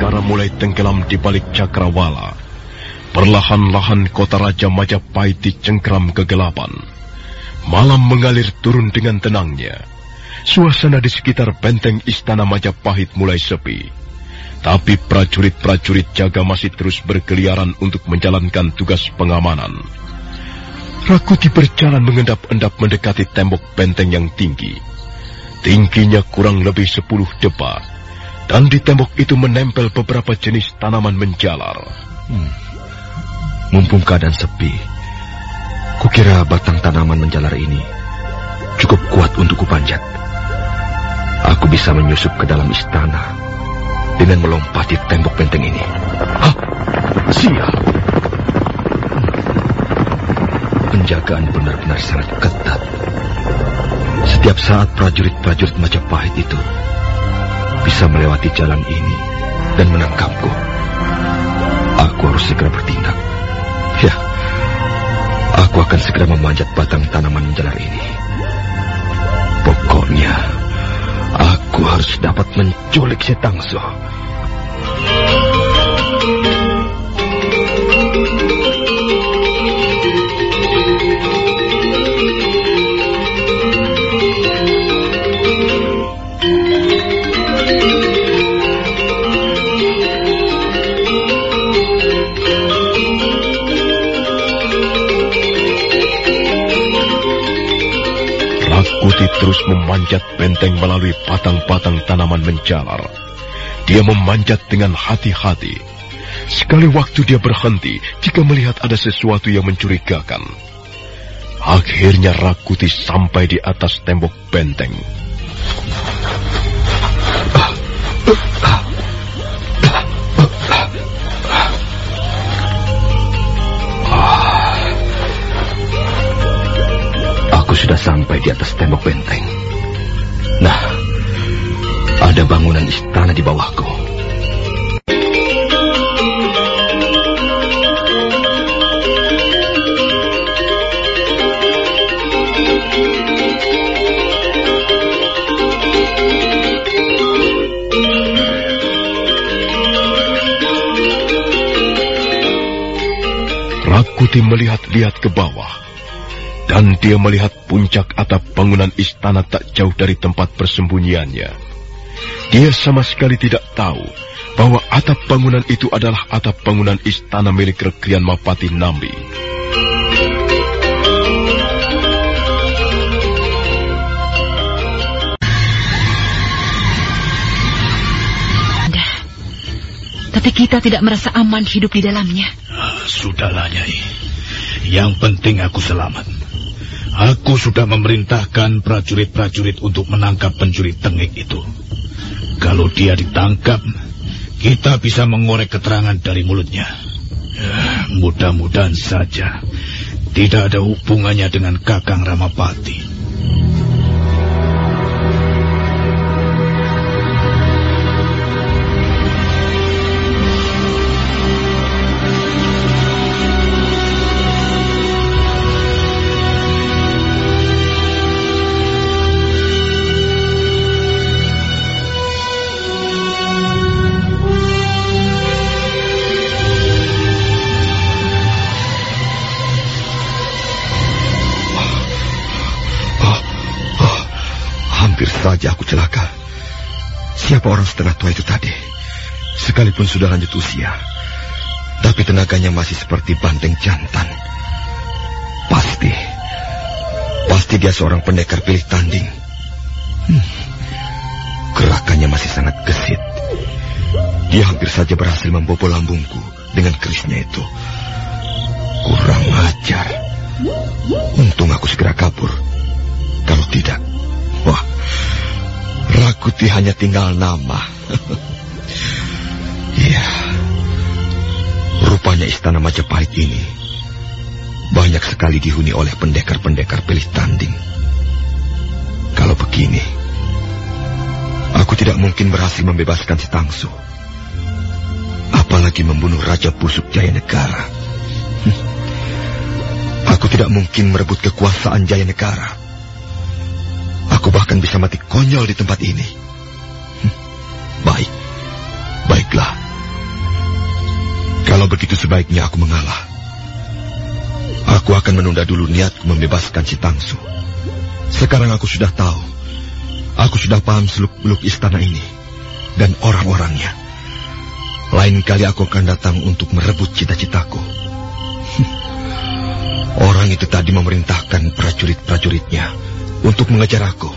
S2: Bagaskara mulai tenggelam di balik cakrawala. Perlahan-lahan kota Raja Majapahit dicengkram kegelapan. Malam mengalir turun dengan tenangnya. Suasana di sekitar benteng istana Majapahit mulai sepi. Tapi prajurit-prajurit jaga masih terus berkeliaran untuk menjalankan tugas pengamanan. Rakuti berjalan mengendap-endap mendekati tembok benteng yang tinggi. Tingginya kurang lebih sepuluh depa, dan di tembok itu menempel beberapa jenis tanaman menjalar.
S4: Hmm. Mumpung keadaan sepi, kukira batang tanaman menjalar ini cukup kuat untuk kupanjat. Aku bisa menyusup ke dalam istana dengan melompati tembok benteng ini. Hah? Sial! Penjagaan benar-benar sangat ketat. Setiap saat prajurit-prajurit Majapahit itu bisa melewati jalan ini dan menangkapku. Aku harus segera bertindak. Ya, aku akan segera memanjat batang tanaman menjalar ini. Pokoknya, aku harus dapat menculik si Tangso.
S2: Memanjat benteng melalui patang-patang tanaman menjalar. Dia memanjat dengan hati-hati. Sekali waktu dia berhenti jika melihat ada sesuatu yang mencurigakan. Akhirnya Rakuti sampai di atas tembok benteng.
S4: Aku sudah sampai di atas tembok benteng. Nah, ada bangunan istana di bawahku.
S2: Rakuti melihat-lihat ke bawah. Dan dia melihat puncak atap bangunan istana tak jauh dari tempat persembunyiannya. Dia sama sekali tidak tahu bahwa atap bangunan itu adalah atap bangunan istana milik Rekrian Mapati Nambi.
S9: Tapi kita tidak merasa aman hidup di dalamnya.
S5: Ah, sudahlah, Nyai. Yang penting aku selamat. Aku sudah memerintahkan prajurit-prajurit untuk menangkap pencuri tengik itu. Kalau dia ditangkap, kita bisa mengorek keterangan dari mulutnya. Ya, mudah-mudahan saja tidak ada hubungannya dengan Kakang Ramapati.
S4: Saja aku celaka. Siapa orang setengah tua itu tadi? Sekalipun sudah lanjut usia, tapi tenaganya masih seperti banteng jantan. Pasti, pasti dia seorang pendekar pilih tanding. Hmm. Gerakannya masih sangat gesit. Dia hampir saja berhasil membobol lambungku dengan kerisnya itu. Kurang ajar. Untung aku segera kabur. Kalau tidak, wah, Rakuti hanya tinggal nama. Iya. Rupanya istana Majapahit ini banyak sekali dihuni oleh pendekar-pendekar pilih tanding. Kalau begini, aku tidak mungkin berhasil membebaskan si Tangsu. Apalagi membunuh Raja Busuk Jaya Negara. Aku tidak mungkin merebut kekuasaan Jaya Negara. Aku bahkan bisa mati konyol di tempat ini. Hm, baik, baiklah. Kalau begitu sebaiknya aku mengalah. Aku akan menunda dulu niatku membebaskan si Tangsu. Sekarang aku sudah tahu. Aku sudah paham seluk-beluk istana ini. Dan orang-orangnya. Lain kali aku akan datang untuk merebut cita-citaku. Hm. Orang itu tadi memerintahkan prajurit-prajuritnya untuk mengejar aku.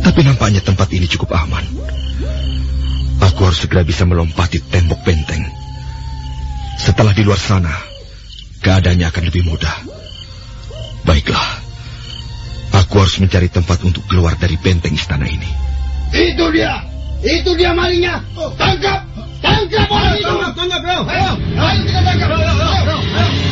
S4: Tapi nampaknya tempat ini cukup aman. Aku harus segera bisa melompati tembok benteng. Setelah di luar sana, keadaannya akan lebih mudah. Baiklah, aku harus mencari tempat untuk keluar dari benteng istana ini.
S10: Itu dia, itu dia malingnya. Tangkap, tangkap orang itu. Tangkap, tangkap, ayo. Ayo, ayo kita tangkap. Ayo, ayo, ayo.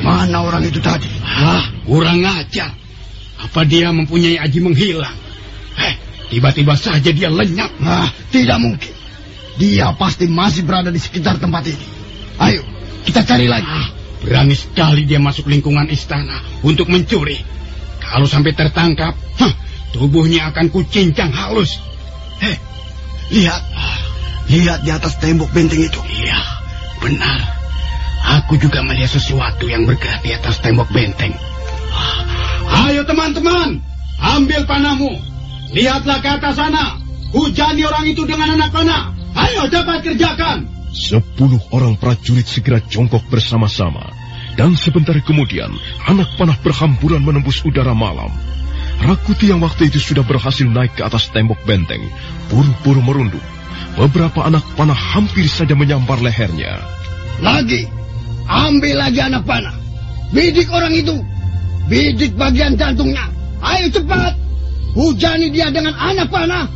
S7: Mana orang itu tadi?
S11: Ah, kurang ajar. Apa dia mempunyai aji menghilang? Eh, tiba-tiba saja dia lenyap.
S7: Ah, tidak mungkin. Dia pasti masih berada di sekitar tempat ini. Ayo, kita cari lagi.
S11: Ah, berani sekali dia masuk lingkungan istana untuk mencuri. Kalau sampai tertangkap, huh, tubuhnya akan kucincang halus.
S7: Hei, lihat. Lihat di atas tembok benteng itu.
S11: Iya, benar. Aku juga melihat sesuatu yang bergerak di atas tembok benteng. Ayo teman-teman, ambil panahmu. Lihatlah ke atas sana. Hujani orang itu dengan anak panah. Ayo cepat kerjakan.
S2: Sepuluh orang prajurit segera jongkok bersama-sama. Dan sebentar kemudian, anak panah berhamburan menembus udara malam. Rakuti yang waktu itu sudah berhasil naik ke atas tembok benteng, buru-buru merunduk. Beberapa anak panah hampir saja menyambar lehernya.
S10: Lagi, ambil lagi anak panah. Bidik orang itu. Bidik bagian jantungnya. Ayo cepat. Hujani dia dengan anak panah.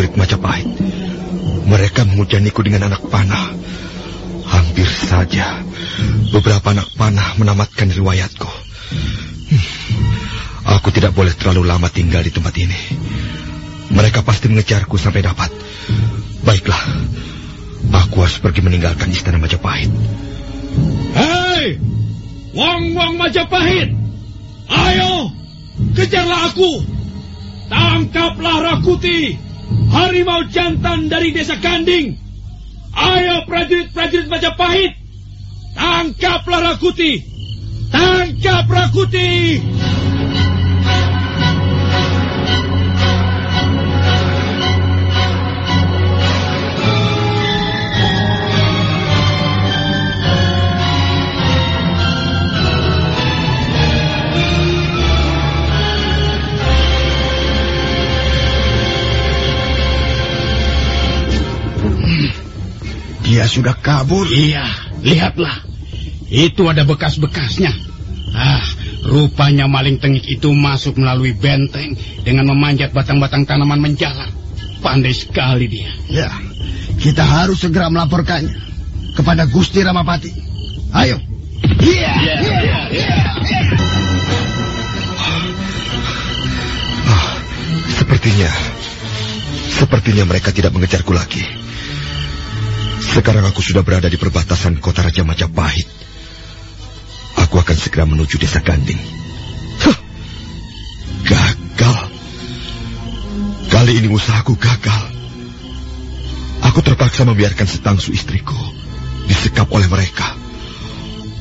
S4: Prajurit-prajurit Majapahit. Mereka menghujaniku dengan anak panah. Hampir saja beberapa anak panah menamatkan riwayatku. Hmm, Aku tidak boleh terlalu lama tinggal di tempat ini. Mereka pasti mengejarku sampai dapat. Baiklah, aku harus pergi meninggalkan istana Majapahit.
S1: Hei, Wong-wong Majapahit, ayo kejarlah aku. Tangkaplah Rakuti, harimau jantan dari desa Ganding. Ayo prajurit-prajurit Majapahit, tangkaplah Rakuti. Tangkap Rakuti.
S11: Dia sudah kabur. Iya, lihatlah. Itu ada bekas-bekasnya. Ah, rupanya maling tengik itu masuk melalui benteng dengan memanjat batang-batang tanaman menjalar. Pandai sekali dia.
S10: Ya, kita harus segera melaporkannya kepada Gusti Ramapati. Ayo. Iya, iya, iya.
S4: Ah, sepertinya, sepertinya mereka tidak mengejarku lagi. Sekarang aku sudah berada di perbatasan kota Raja Majapahit. Aku akan segera menuju desa Ganding. Huh, gagal. Kali ini usahaku gagal. Aku terpaksa membiarkan setangsu istriku disekap oleh mereka.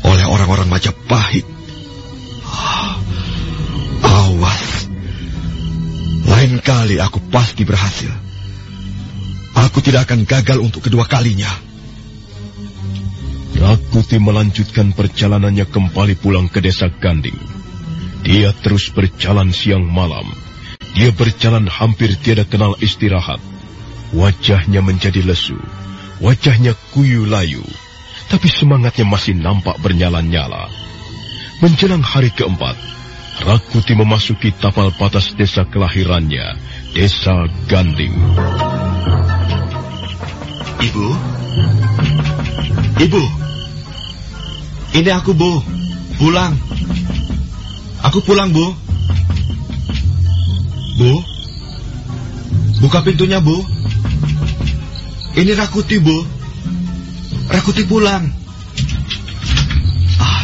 S4: Oleh orang-orang Majapahit. Ah, Awas. Lain kali aku pasti berhasil. Aku tidak akan gagal untuk kedua kalinya.
S2: Rakuti melanjutkan perjalanannya kembali pulang ke desa Ganding. Dia terus berjalan siang malam. Dia berjalan hampir tiada kenal istirahat. Wajahnya menjadi lesu. Wajahnya kuyu layu. Tapi semangatnya masih nampak bernyala-nyala. Menjelang hari keempat, Rakuti memasuki tapal batas desa kelahirannya, desa Ganding.
S4: Ibu? Ibu? Ini aku, Bu. Pulang. Aku pulang, Bu. Bu? Buka pintunya, Bu. Ini Rakuti, Bu. Rakuti pulang. Ah.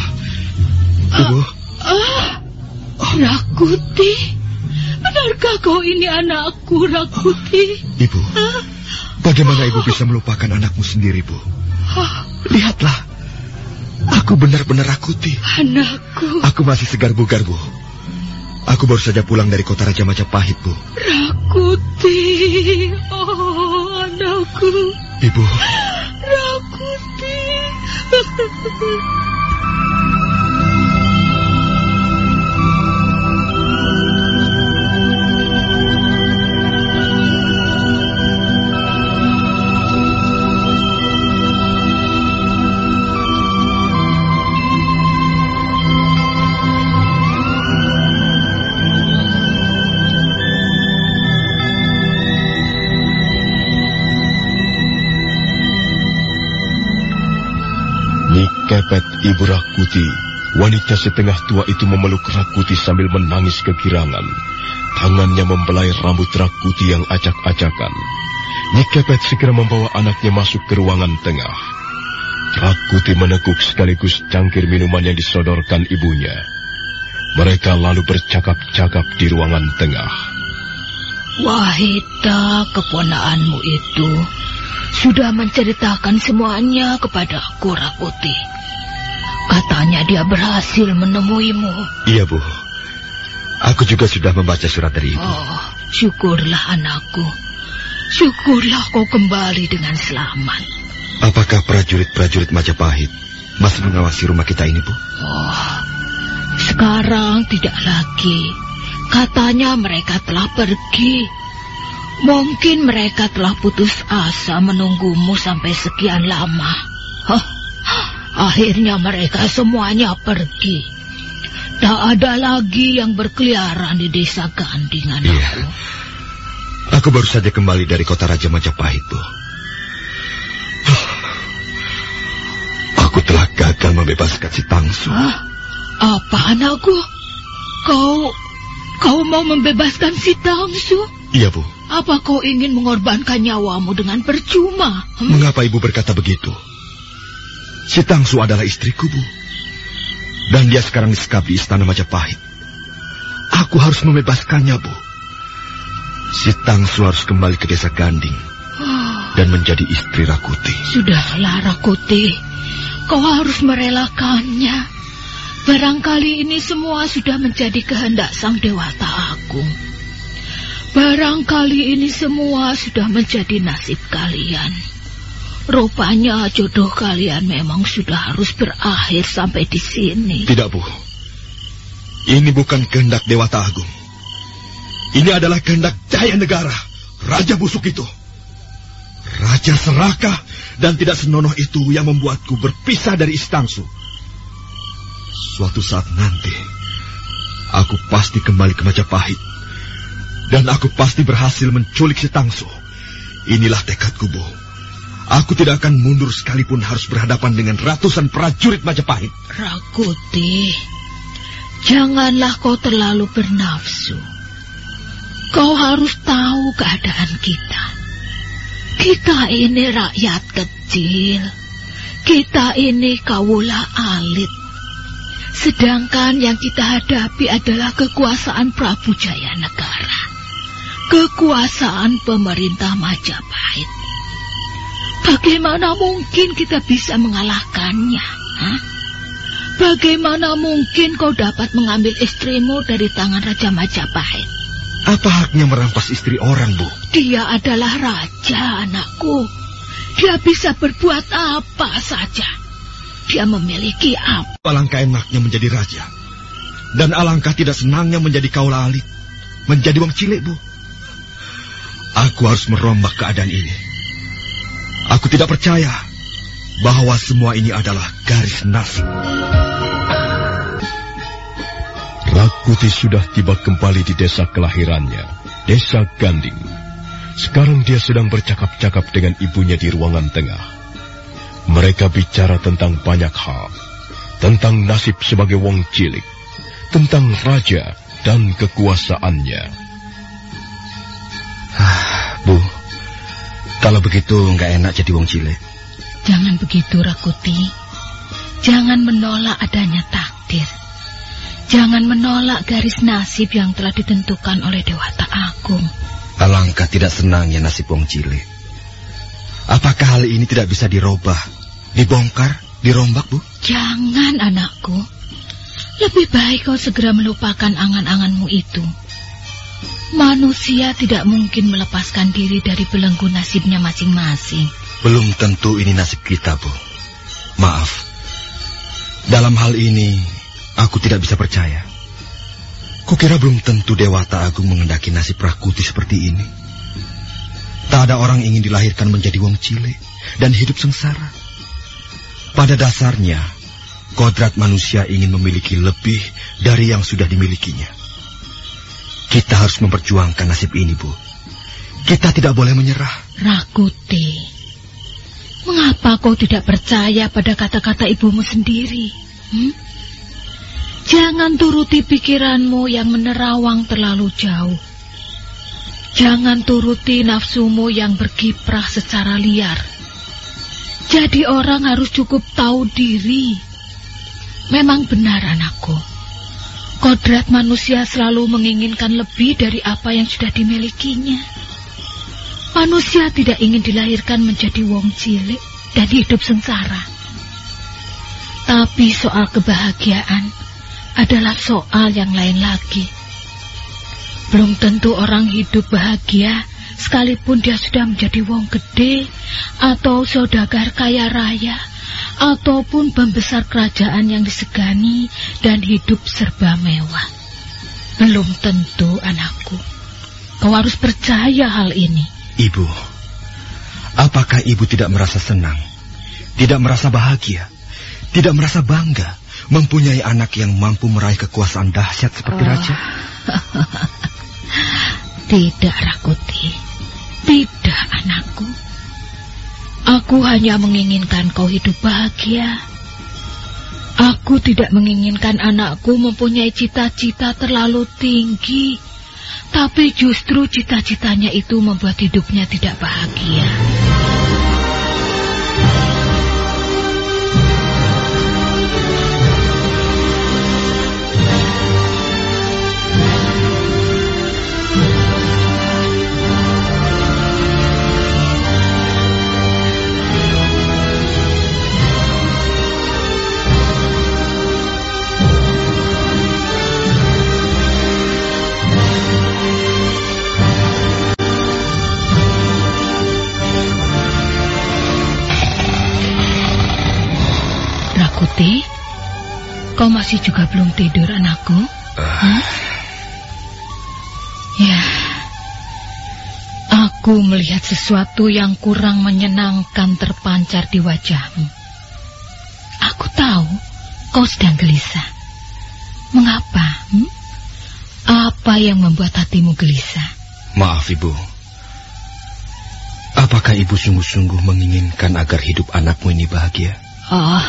S4: Ibu.
S12: Ah, Rakuti. Benarkah kau ini anakku, Rakuti?
S4: Ibu. Bagaimana ibu bisa melupakan anakmu sendiri, Bu? Lihatlah. Aku benar-benar Rakuti.
S12: Anakku,
S4: Aku masih segar bugar, Bu. Aku baru saja pulang dari kota Raja Majapahit, Bu.
S12: Rakuti. Oh, anakku,
S4: Ibu,
S12: Rakuti.
S2: Nikepet ibu Rakuti, wanita setengah tua itu memeluk Rakuti sambil menangis kegirangan. Tangannya membelai rambut Rakuti yang acak-acakan. Nyikepet segera membawa anaknya masuk ke ruangan tengah. Rakuti menekuk sekaligus cangkir minuman yang disodorkan ibunya. Mereka lalu bercakap-cakap di ruangan tengah.
S12: Wahida, keponaanmu itu sudah menceritakan semuanya kepada aku, Rakuti. Katanya dia berhasil menemuimu.
S4: Iya, Bu. Aku juga sudah membaca surat dari ibu.
S12: Oh, syukurlah anakku. Syukurlah kau kembali dengan selamat.
S4: Apakah prajurit-prajurit Majapahit masih mengawasi rumah kita ini, Bu?
S12: Oh, sekarang tidak lagi. Katanya mereka telah pergi. Mungkin mereka telah putus asa menunggumu sampai sekian lama. Huh, akhirnya mereka semuanya pergi. Tak ada lagi yang berkeliaran di desa Gandingan.
S4: Iya. Aku baru saja kembali dari kota Raja Majapahit, Bu. Aku telah gagal membebaskan si Tangsu.
S12: Hah? Apa anakku? Kau kau mau membebaskan si Tangsu?
S4: Iya, Bu.
S12: Apa kau ingin mengorbankan nyawamu dengan percuma?
S4: Hmm? Mengapa ibu berkata begitu? Si Tangsu adalah istriku, Bu. Dan dia sekarang disekap di istana Majapahit. Aku harus membebaskannya, Bu. Si Tangsu harus kembali ke desa Ganding. Dan menjadi istri Rakuti.
S12: Sudahlah, Rakuti. Kau harus merelakannya. Barangkali ini semua sudah menjadi kehendak Sang Dewata Agung. Barangkali ini semua sudah menjadi nasib kalian. Rupanya jodoh kalian memang sudah harus berakhir sampai di sini.
S4: Tidak, Bu. Ini bukan kehendak Dewata Agung. Ini adalah kehendak Jaya Negara, Raja Busuk itu. Raja serakah dan tidak senonoh itu yang membuatku berpisah dari Istangsu. Suatu saat nanti, aku pasti kembali ke Majapahit. Dan aku pasti berhasil menculik si. Inilah tekadku, Bu. Aku tidak akan mundur sekalipun harus berhadapan dengan ratusan prajurit Majapahit.
S12: Rakuti, janganlah kau terlalu bernafsu. Kau harus tahu keadaan kita. Kita ini rakyat kecil. Kita ini kawula alit. Sedangkan yang kita hadapi adalah kekuasaan Prabu Jaya Negara. Kekuasaan pemerintah Majapahit. Bagaimana mungkin kita bisa mengalahkannya? Hah? Bagaimana mungkin kau dapat mengambil istrimu dari tangan Raja Majapahit?
S4: Apa haknya merampas istri orang, Bu?
S12: Dia adalah raja, anakku. Dia bisa berbuat apa saja. Dia memiliki apa?
S4: Alangkah enaknya menjadi raja. Dan alangkah tidak senangnya menjadi kaula alit. Menjadi wong cilik, Bu. Aku harus merombak keadaan ini. Aku tidak percaya bahwa semua ini adalah garis nasib.
S2: Rakuti sudah tiba kembali di desa kelahirannya, desa Ganding. Sekarang dia sedang bercakap-cakap dengan ibunya di ruangan tengah. Mereka bicara tentang banyak hal, tentang nasib sebagai wong cilik, tentang raja dan kekuasaannya.
S4: Bu, kalau begitu nggak enak jadi wong cilik.
S12: Jangan begitu, Rakuti. Jangan menolak adanya takdir. Jangan menolak garis nasib yang telah ditentukan oleh Dewata Agung.
S4: Alangkah tidak senangnya nasib wong cilik. Apakah hal ini tidak bisa dirubah, dibongkar, dirombak, Bu?
S12: Jangan, anakku. Lebih baik kau segera melupakan angan-anganmu itu. Manusia tidak mungkin melepaskan diri dari belenggu nasibnya masing-masing.
S4: Belum tentu ini nasib kita, Bu. Maaf. Dalam hal ini, aku tidak bisa percaya. Kukira belum tentu Dewata Agung mengendaki nasib Rakuti seperti ini. Tak ada orang ingin dilahirkan menjadi wong cilik dan hidup sengsara. Pada dasarnya, kodrat manusia ingin memiliki lebih dari yang sudah dimilikinya. Kita harus memperjuangkan nasib ini, Bu. Kita tidak boleh menyerah.
S12: Rakuti, mengapa kau tidak percaya pada kata-kata ibumu sendiri? Hmm? Jangan turuti pikiranmu yang menerawang terlalu jauh. Jangan turuti nafsumu yang berkiprah secara liar. Jadi orang harus cukup tahu diri. Memang benar anakku. Kodrat manusia selalu menginginkan lebih dari apa yang sudah dimilikinya. Manusia tidak ingin dilahirkan menjadi wong cilik dan hidup sengsara. Tapi soal kebahagiaan adalah soal yang lain lagi. Belum tentu orang hidup bahagia sekalipun dia sudah menjadi wong gede atau saudagar kaya raya ataupun pembesar kerajaan yang disegani dan hidup serba mewah. Belum tentu anakku. Kau harus percaya hal ini.
S4: Ibu, apakah ibu tidak merasa senang, tidak merasa bahagia, tidak merasa bangga mempunyai anak yang mampu meraih kekuasaan dahsyat seperti oh. raja?
S12: Tidak, Rakuti. Tidak, anakku. Aku hanya menginginkan kau hidup bahagia. Aku tidak menginginkan anakku mempunyai cita-cita terlalu tinggi. Tapi justru cita-citanya itu membuat hidupnya tidak bahagia. Kuti, kau masih juga belum tidur anakku? Uh. Ya, aku melihat sesuatu yang kurang menyenangkan terpancar di wajahmu. Aku tahu kau sedang gelisah. Mengapa? Hmm? Apa yang membuat hatimu gelisah?
S4: Maaf, Ibu. Apakah Ibu sungguh-sungguh menginginkan agar hidup anakmu ini bahagia?
S12: Oh,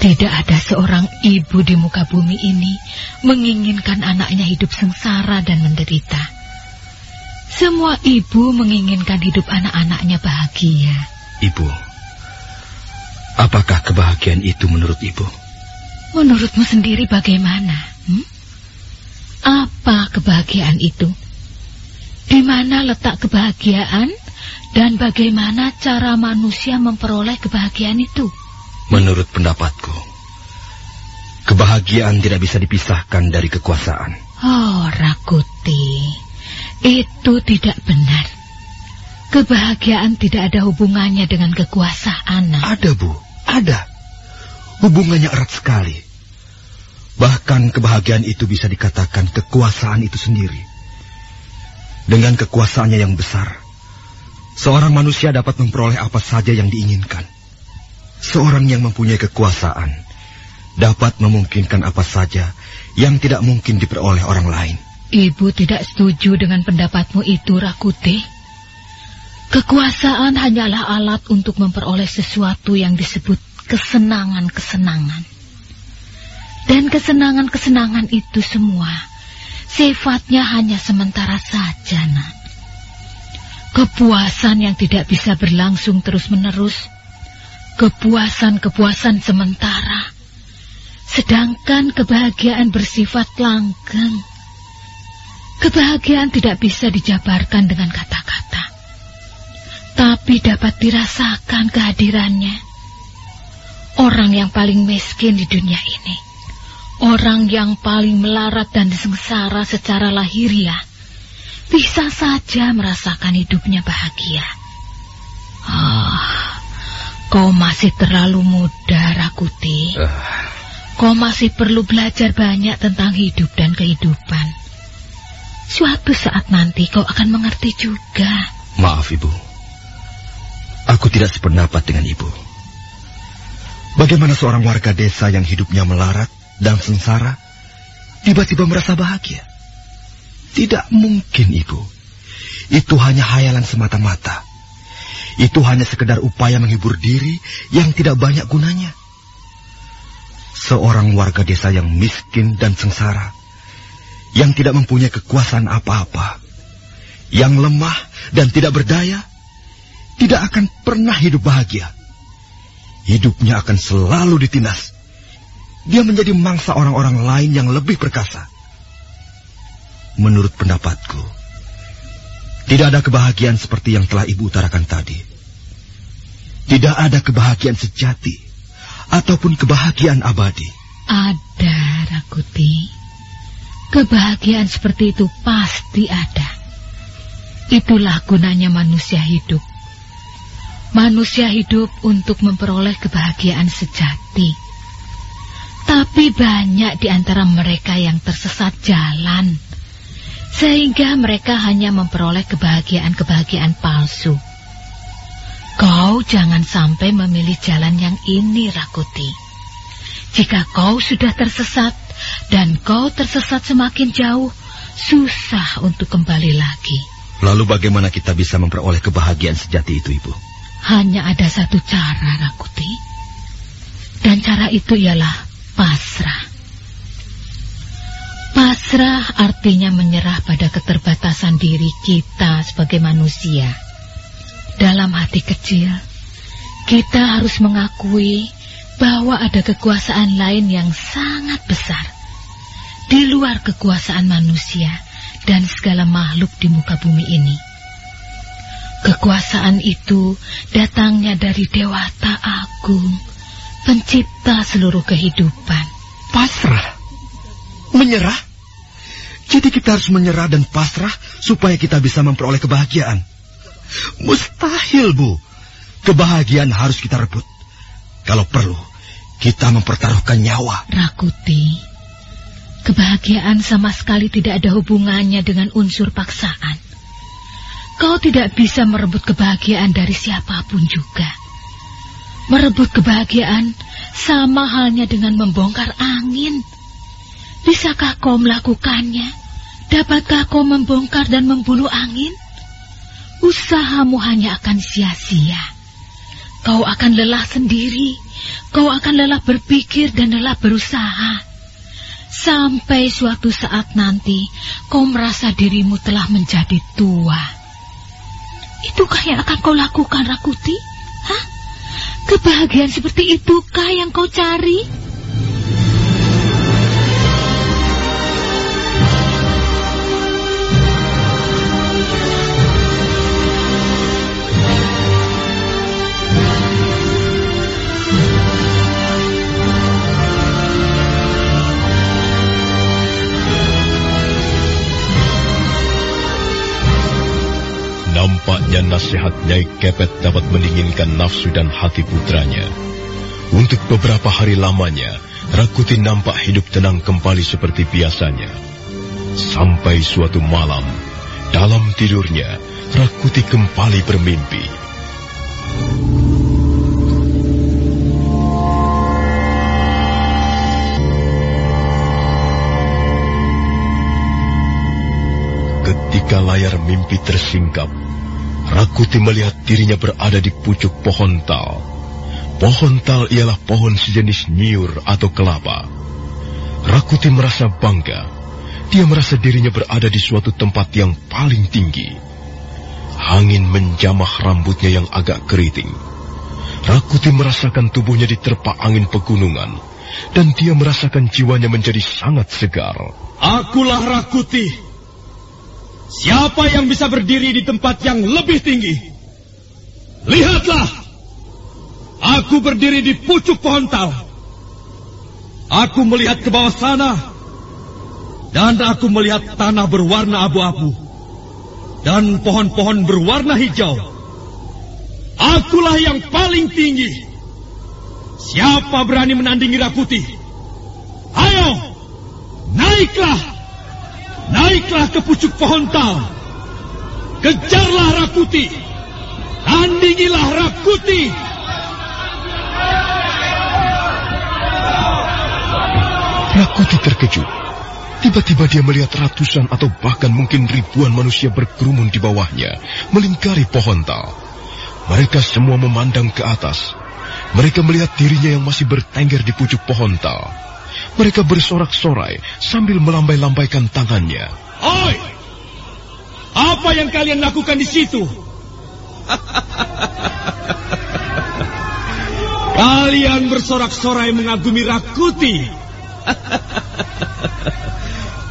S12: tidak ada seorang ibu di muka bumi ini menginginkan anaknya hidup sengsara dan menderita. Semua ibu menginginkan hidup anak-anaknya bahagia.
S4: Ibu, apakah kebahagiaan itu menurut ibu?
S12: Menurutmu sendiri bagaimana? Hmm? Apa kebahagiaan itu? Di mana letak kebahagiaan dan bagaimana cara manusia memperoleh kebahagiaan itu?
S4: Menurut pendapatku, kebahagiaan tidak bisa dipisahkan dari kekuasaan.
S12: Oh, Rakuti, itu tidak benar. Kebahagiaan tidak ada hubungannya dengan kekuasaan.
S4: Ada, Bu. Ada. Hubungannya erat sekali. Bahkan kebahagiaan itu bisa dikatakan kekuasaan itu sendiri. Dengan kekuasaannya yang besar, Seorang manusia dapat memperoleh apa saja yang diinginkan. Seorang yang mempunyai kekuasaan dapat memungkinkan apa saja yang tidak mungkin diperoleh orang lain.
S12: Ibu tidak setuju dengan pendapatmu itu, Rakuti. Kekuasaan hanyalah alat untuk memperoleh sesuatu yang disebut kesenangan-kesenangan. Dan kesenangan-kesenangan itu semua sifatnya hanya sementara saja, Nak. Kepuasan yang tidak bisa berlangsung terus-menerus. Kepuasan-kepuasan sementara. Sedangkan kebahagiaan bersifat langgeng. Kebahagiaan tidak bisa dijabarkan dengan kata-kata. Tapi dapat dirasakan kehadirannya. Orang yang paling miskin di dunia ini. Orang yang paling melarat dan sengsara secara lahiriah bisa saja merasakan hidupnya bahagia. Oh, kau masih terlalu muda, Rakuti. Uh. Kau masih perlu belajar banyak tentang hidup dan kehidupan. Suatu saat nanti kau akan mengerti juga.
S4: Maaf, Ibu. Aku tidak sependapat dengan Ibu. Bagaimana seorang warga desa yang hidupnya melarat dan sengsara tiba-tiba merasa bahagia? Tidak mungkin itu. Itu hanya hayalan semata-mata. Itu hanya sekedar upaya menghibur diri yang tidak banyak gunanya. Seorang warga desa yang miskin dan sengsara yang tidak mempunyai kekuasaan apa-apa, yang lemah dan tidak berdaya, tidak akan pernah hidup bahagia. Hidupnya akan selalu ditindas. Dia menjadi mangsa orang-orang lain yang lebih perkasa. Menurut pendapatku, tidak ada kebahagiaan seperti yang telah Ibu utarakan tadi. Tidak ada kebahagiaan sejati ataupun kebahagiaan abadi.
S12: Ada, Rakuti. Kebahagiaan seperti itu pasti ada. Itulah gunanya manusia hidup. Manusia hidup untuk memperoleh kebahagiaan sejati. Tapi banyak di antara mereka yang tersesat jalan. Sehingga mereka hanya memperoleh kebahagiaan-kebahagiaan palsu. Kau jangan sampai memilih jalan yang ini, Rakuti. Jika kau sudah tersesat dan kau tersesat semakin jauh, susah untuk kembali lagi.
S4: Lalu bagaimana kita bisa memperoleh kebahagiaan sejati itu, Ibu?
S12: Hanya ada satu cara, Rakuti. Dan cara itu ialah pasrah. Pasrah artinya menyerah pada keterbatasan diri kita sebagai manusia. Dalam hati kecil, kita harus mengakui bahwa ada kekuasaan lain yang sangat besar di luar kekuasaan manusia dan segala makhluk di muka bumi ini. Kekuasaan itu datangnya dari Dewata Agung, pencipta seluruh kehidupan.
S4: Pasrah? Menyerah? Jadi kita harus menyerah dan pasrah supaya kita bisa memperoleh kebahagiaan. Mustahil, Bu. Kebahagiaan harus kita rebut. Kalau perlu, kita mempertaruhkan nyawa.
S12: Rakuti, kebahagiaan sama sekali tidak ada hubungannya dengan unsur paksaan. Kau tidak bisa merebut kebahagiaan dari siapa pun juga. Merebut kebahagiaan sama halnya dengan membongkar angin. Bisakah kau melakukannya? Dapatkah kau membongkar dan membunuh angin? Usahamu hanya akan sia-sia. Kau akan lelah sendiri. Kau akan lelah berpikir dan lelah berusaha. Sampai suatu saat nanti kau merasa dirimu telah menjadi tua. Itukah yang akan kau lakukan, Rakuti? Hah? Kebahagiaan seperti itukah yang kau cari?
S2: Nasihat Nyai Kepet dapat mendinginkan nafsu dan hati putranya. Untuk beberapa hari lamanya, Rakuti nampak hidup tenang kembali seperti biasanya. Sampai suatu malam, dalam tidurnya, Rakuti kembali bermimpi. Ketika layar mimpi tersingkap, Rakuti melihat dirinya berada di pucuk pohon tal. Pohon tal ialah pohon sejenis nyiur atau kelapa. Rakuti merasa bangga. Dia merasa dirinya berada di suatu tempat yang paling tinggi. Angin menjamah rambutnya yang agak keriting. Rakuti merasakan tubuhnya diterpa angin pegunungan. Dan dia merasakan jiwanya menjadi sangat segar.
S1: Akulah Rakuti. Siapa yang bisa berdiri di tempat yang lebih tinggi? Lihatlah! Aku berdiri di pucuk pohon tal. Aku melihat ke bawah sana. Dan aku melihat tanah berwarna abu-abu. Dan pohon-pohon berwarna hijau. Akulah yang paling tinggi. Siapa berani menandingi Rakuti? Ayo, naiklah! Naiklah ke pucuk pohon tal. Kejarlah Rakuti. Tandingilah Rakuti.
S2: Rakuti terkejut. Tiba-tiba dia melihat ratusan atau bahkan mungkin ribuan manusia berkerumun di bawahnya, melingkari pohon tal. Mereka semua memandang ke atas. Mereka melihat dirinya yang masih bertengger di pucuk pohon tal. Mereka bersorak-sorai sambil melambai-lambaikan tangannya.
S1: Oi! Apa yang kalian lakukan di situ? kalian bersorak-sorai mengagumi Rakuti.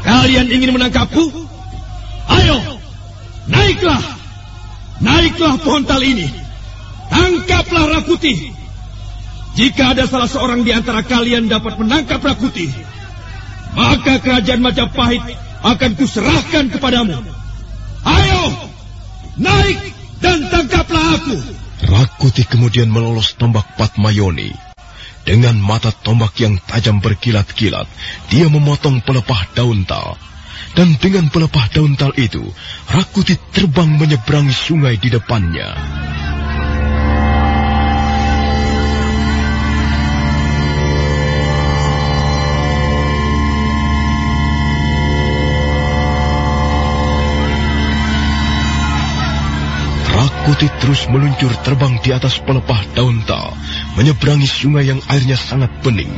S1: kalian ingin menangkapku? Ayo, naiklah. Naiklah pohon tal ini. Tangkaplah Rakuti. Jika ada salah seorang di antara kalian dapat menangkap Rakuti, maka kerajaan Majapahit akan kuserahkan kepadamu. Ayo, naik dan tangkaplah aku.
S2: Rakuti kemudian melolos tombak Patmayoni. Dengan mata tombak yang tajam berkilat-kilat, dia memotong pelepah daun tal. Dan dengan pelepah daun tal itu, Rakuti terbang menyeberangi sungai di depannya. Rakuti terus meluncur terbang di atas pelepah daun tal, menyeberangi sungai yang airnya sangat bening.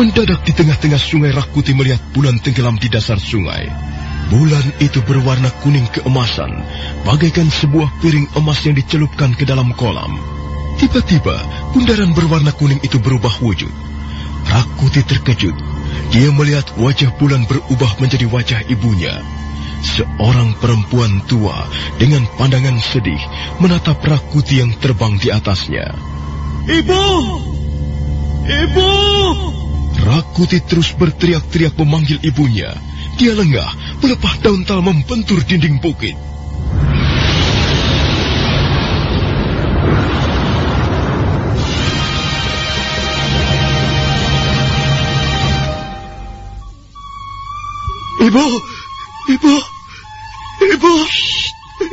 S2: Mendadak di tengah-tengah sungai Rakuti melihat bulan tenggelam di dasar sungai. Bulan itu berwarna kuning keemasan, bagaikan sebuah piring emas yang dicelupkan ke dalam kolam. Tiba-tiba, bundaran berwarna kuning itu berubah wujud. Rakuti terkejut. Dia melihat wajah bulan berubah menjadi wajah ibunya. Seorang perempuan tua dengan pandangan sedih menatap Rakuti yang terbang di atasnya.
S1: Ibu! Ibu!
S2: Rakuti terus berteriak-teriak memanggil ibunya. Dia lengah, pelepah daun tal membentur dinding bukit.
S3: Ibu, ibu, ibu.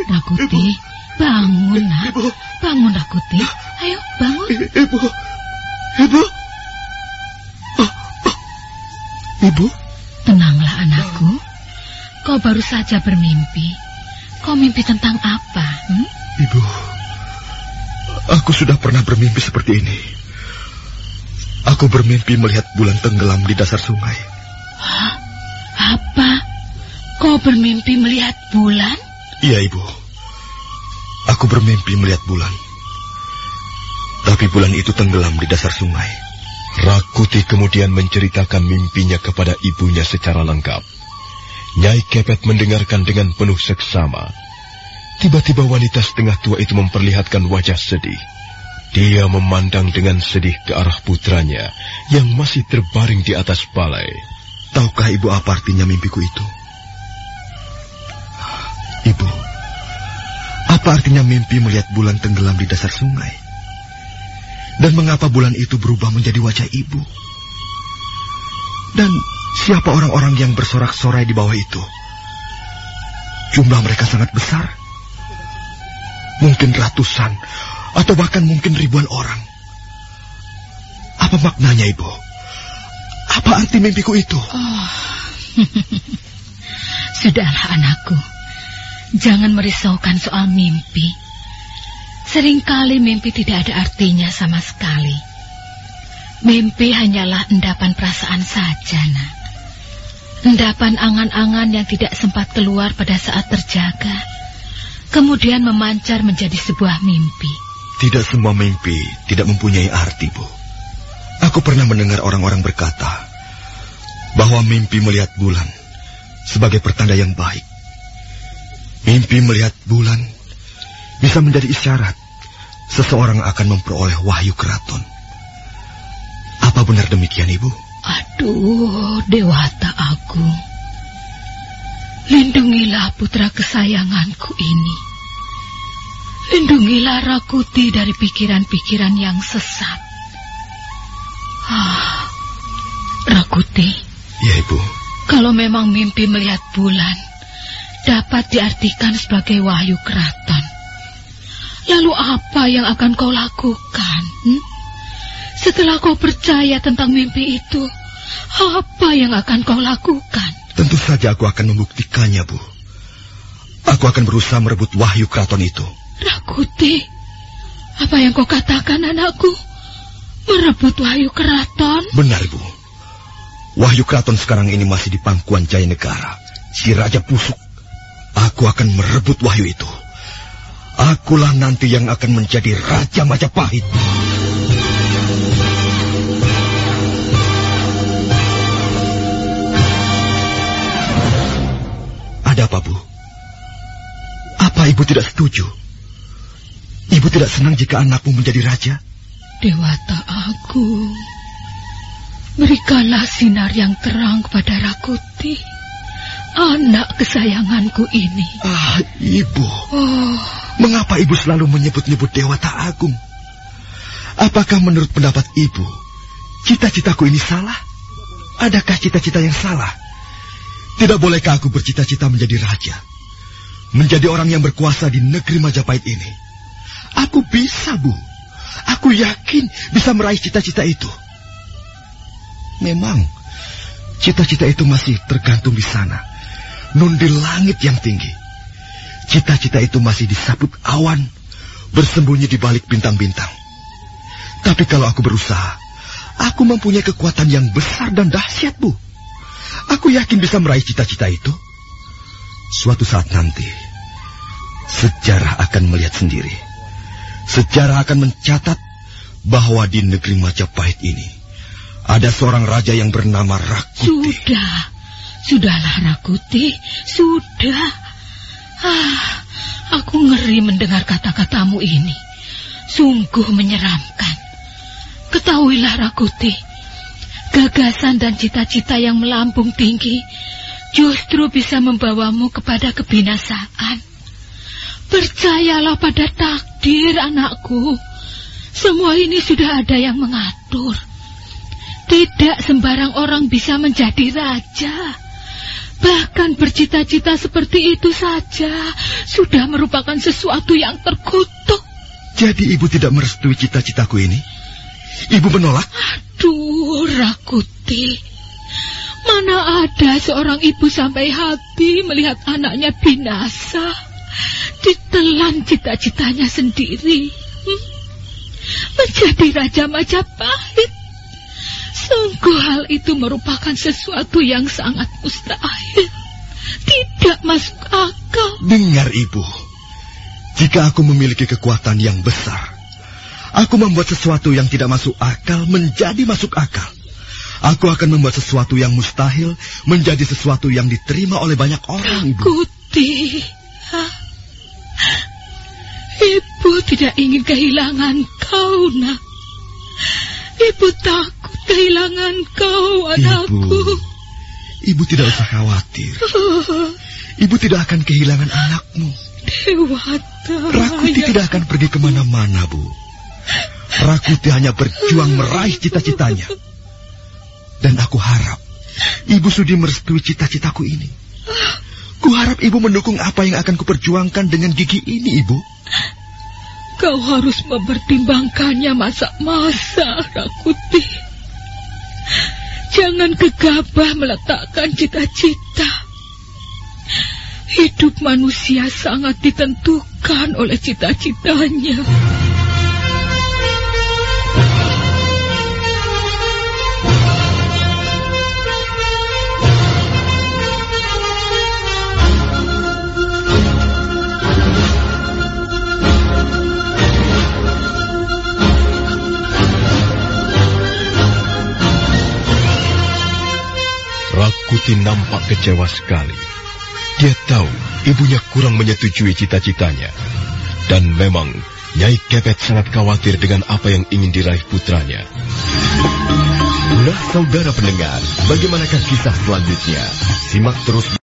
S12: Rakuti, bangun nak.
S3: Ibu.
S12: Bangun Rakuti. Ayo bangun.
S3: Ibu, ibu. Oh, oh. Ibu,
S12: Tenanglah anakku. Kau baru saja bermimpi. Kau mimpi tentang apa? Hmm?
S4: Ibu, aku sudah pernah bermimpi seperti ini. Aku bermimpi melihat bulan tenggelam di dasar sungai.
S12: Hah? Apa? Kau bermimpi melihat bulan?
S4: Iya, Ibu. Aku bermimpi melihat bulan. Tapi bulan itu tenggelam di dasar sungai.
S2: Rakuti kemudian menceritakan mimpinya kepada ibunya secara lengkap. Nyai Kepet mendengarkan dengan penuh seksama. Tiba-tiba wanita setengah tua itu memperlihatkan wajah sedih. Dia memandang dengan sedih ke arah putranya yang masih terbaring di atas balai.
S4: Tahukah Ibu apa artinya mimpiku itu? Ibu, apa artinya mimpi melihat bulan tenggelam di dasar sungai? Dan mengapa bulan itu berubah menjadi wajah ibu? Dan siapa orang-orang yang bersorak-sorai di bawah itu? Jumlah mereka sangat besar. Mungkin ratusan, atau bahkan mungkin ribuan orang. Apa maknanya, Ibu? Apa arti mimpiku itu?
S12: Oh. Sudahlah anakku. Jangan merisaukan soal mimpi. Seringkali mimpi tidak ada artinya sama sekali. Mimpi hanyalah endapan perasaan saja, nak. Endapan angan-angan yang tidak sempat keluar pada saat terjaga, kemudian memancar menjadi sebuah mimpi.
S4: Tidak semua mimpi tidak mempunyai arti, Bu. Aku pernah mendengar orang-orang berkata bahwa mimpi melihat bulan sebagai pertanda yang baik. Mimpi melihat bulan bisa menjadi isyarat seseorang akan memperoleh wahyu keraton. Apa benar demikian, Ibu?
S12: Aduh, Dewata Agung. Lindungilah putra kesayanganku ini. Lindungilah Rakuti dari pikiran-pikiran yang sesat. Ah, Rakuti,
S4: Ya, Ibu.
S12: kalau memang mimpi melihat bulan dapat diartikan sebagai wahyu keraton. Lalu apa yang akan kau lakukan? hmm? Setelah kau percaya tentang mimpi itu, apa yang akan kau lakukan?
S4: Tentu saja aku akan membuktikannya, Bu. Aku akan berusaha merebut wahyu keraton itu.
S12: Rakuti, apa yang kau katakan anakku? Merebut wahyu keraton?
S4: Benar, Bu. Wahyu keraton sekarang ini masih di pangkuan Jaya Negara. Si Raja Pusuk. Aku akan merebut wahyu itu. Akulah nanti yang akan menjadi Raja Majapahit. Ada apa, Bu? Apa Ibu tidak setuju? Ibu tidak senang jika anakmu menjadi raja?
S12: Dewata Agung, berikanlah sinar yang terang kepada Rakuti, anak kesayanganku ini.
S4: Ah, Ibu.
S12: Oh,
S4: Mengapa Ibu selalu menyebut-nyebut Dewata Agung? Apakah menurut pendapat Ibu, cita-citaku ini salah? Adakah cita-cita yang salah? Tidak bolehkah aku bercita-cita menjadi raja? Menjadi orang yang berkuasa di negeri Majapahit ini? Aku bisa, Bu. Aku yakin bisa meraih cita-cita itu. Memang, cita-cita itu masih tergantung di sana. Nun di langit yang tinggi. Cita-cita itu masih disaput awan, bersembunyi di balik bintang-bintang. Tapi kalau aku berusaha, aku mempunyai kekuatan yang besar dan dahsyat, Bu. Aku yakin bisa meraih cita-cita itu. Suatu saat nanti, sejarah akan melihat sendiri. Sejarah akan mencatat bahwa di negeri Majapahit ini ada seorang raja yang bernama Rakuti.
S12: sudah. Sudahlah Rakuti, sudah. Ah, aku ngeri mendengar kata-katamu ini. Sungguh menyeramkan. Ketahuilah Rakuti, gagasan dan cita-cita yang melambung tinggi justru bisa membawamu kepada kebinasaan. Percayalah pada takdir anakku. Semua ini sudah ada yang mengatur. Tidak sembarang orang bisa menjadi raja. Bahkan bercita-cita seperti itu saja sudah merupakan sesuatu yang terkutuk.
S4: Jadi ibu tidak merestui cita-citaku ini? Ibu menolak?
S12: Aduh, Rakuti. Mana ada seorang ibu sampai hati melihat anaknya binasa. Ditelan cita-citanya sendiri. Hmm? Menjadi Raja Majapahit. Sungguh hal itu merupakan sesuatu yang sangat mustahil. Tidak masuk akal.
S4: Dengar ibu. Jika aku memiliki kekuatan yang besar, aku membuat sesuatu yang tidak masuk akal menjadi masuk akal. Aku akan membuat sesuatu yang mustahil menjadi sesuatu yang diterima oleh banyak orang, Ibu.
S12: Kuti. Ibu tidak ingin kehilangan kau, nak. Ibu takut kehilangan kau, anakku.
S4: Ibu, Ibu tidak usah khawatir. Ibu tidak akan kehilangan anakmu.
S12: Dewata.
S4: Rakuti
S12: ya.
S4: tidak akan pergi ke mana-mana, Bu. Rakuti hanya berjuang meraih cita-citanya. Dan aku harap Ibu sudi merestui cita-citaku ini. Kuharap Ibu mendukung apa yang akan kuperjuangkan dengan gigi ini, Ibu.
S12: Kau harus mempertimbangkannya masa-masa, Rakuti. Jangan gegabah meletakkan cita-cita. Hidup manusia sangat ditentukan oleh cita-citanya.
S2: Rakuti nampak kecewa sekali. Dia tahu ibunya kurang menyetujui cita-citanya. Dan memang Nyai Kepet sangat khawatir dengan apa yang ingin diraih putranya. Nah, saudara pendengar, bagaimanakah kisah selanjutnya? Simak terus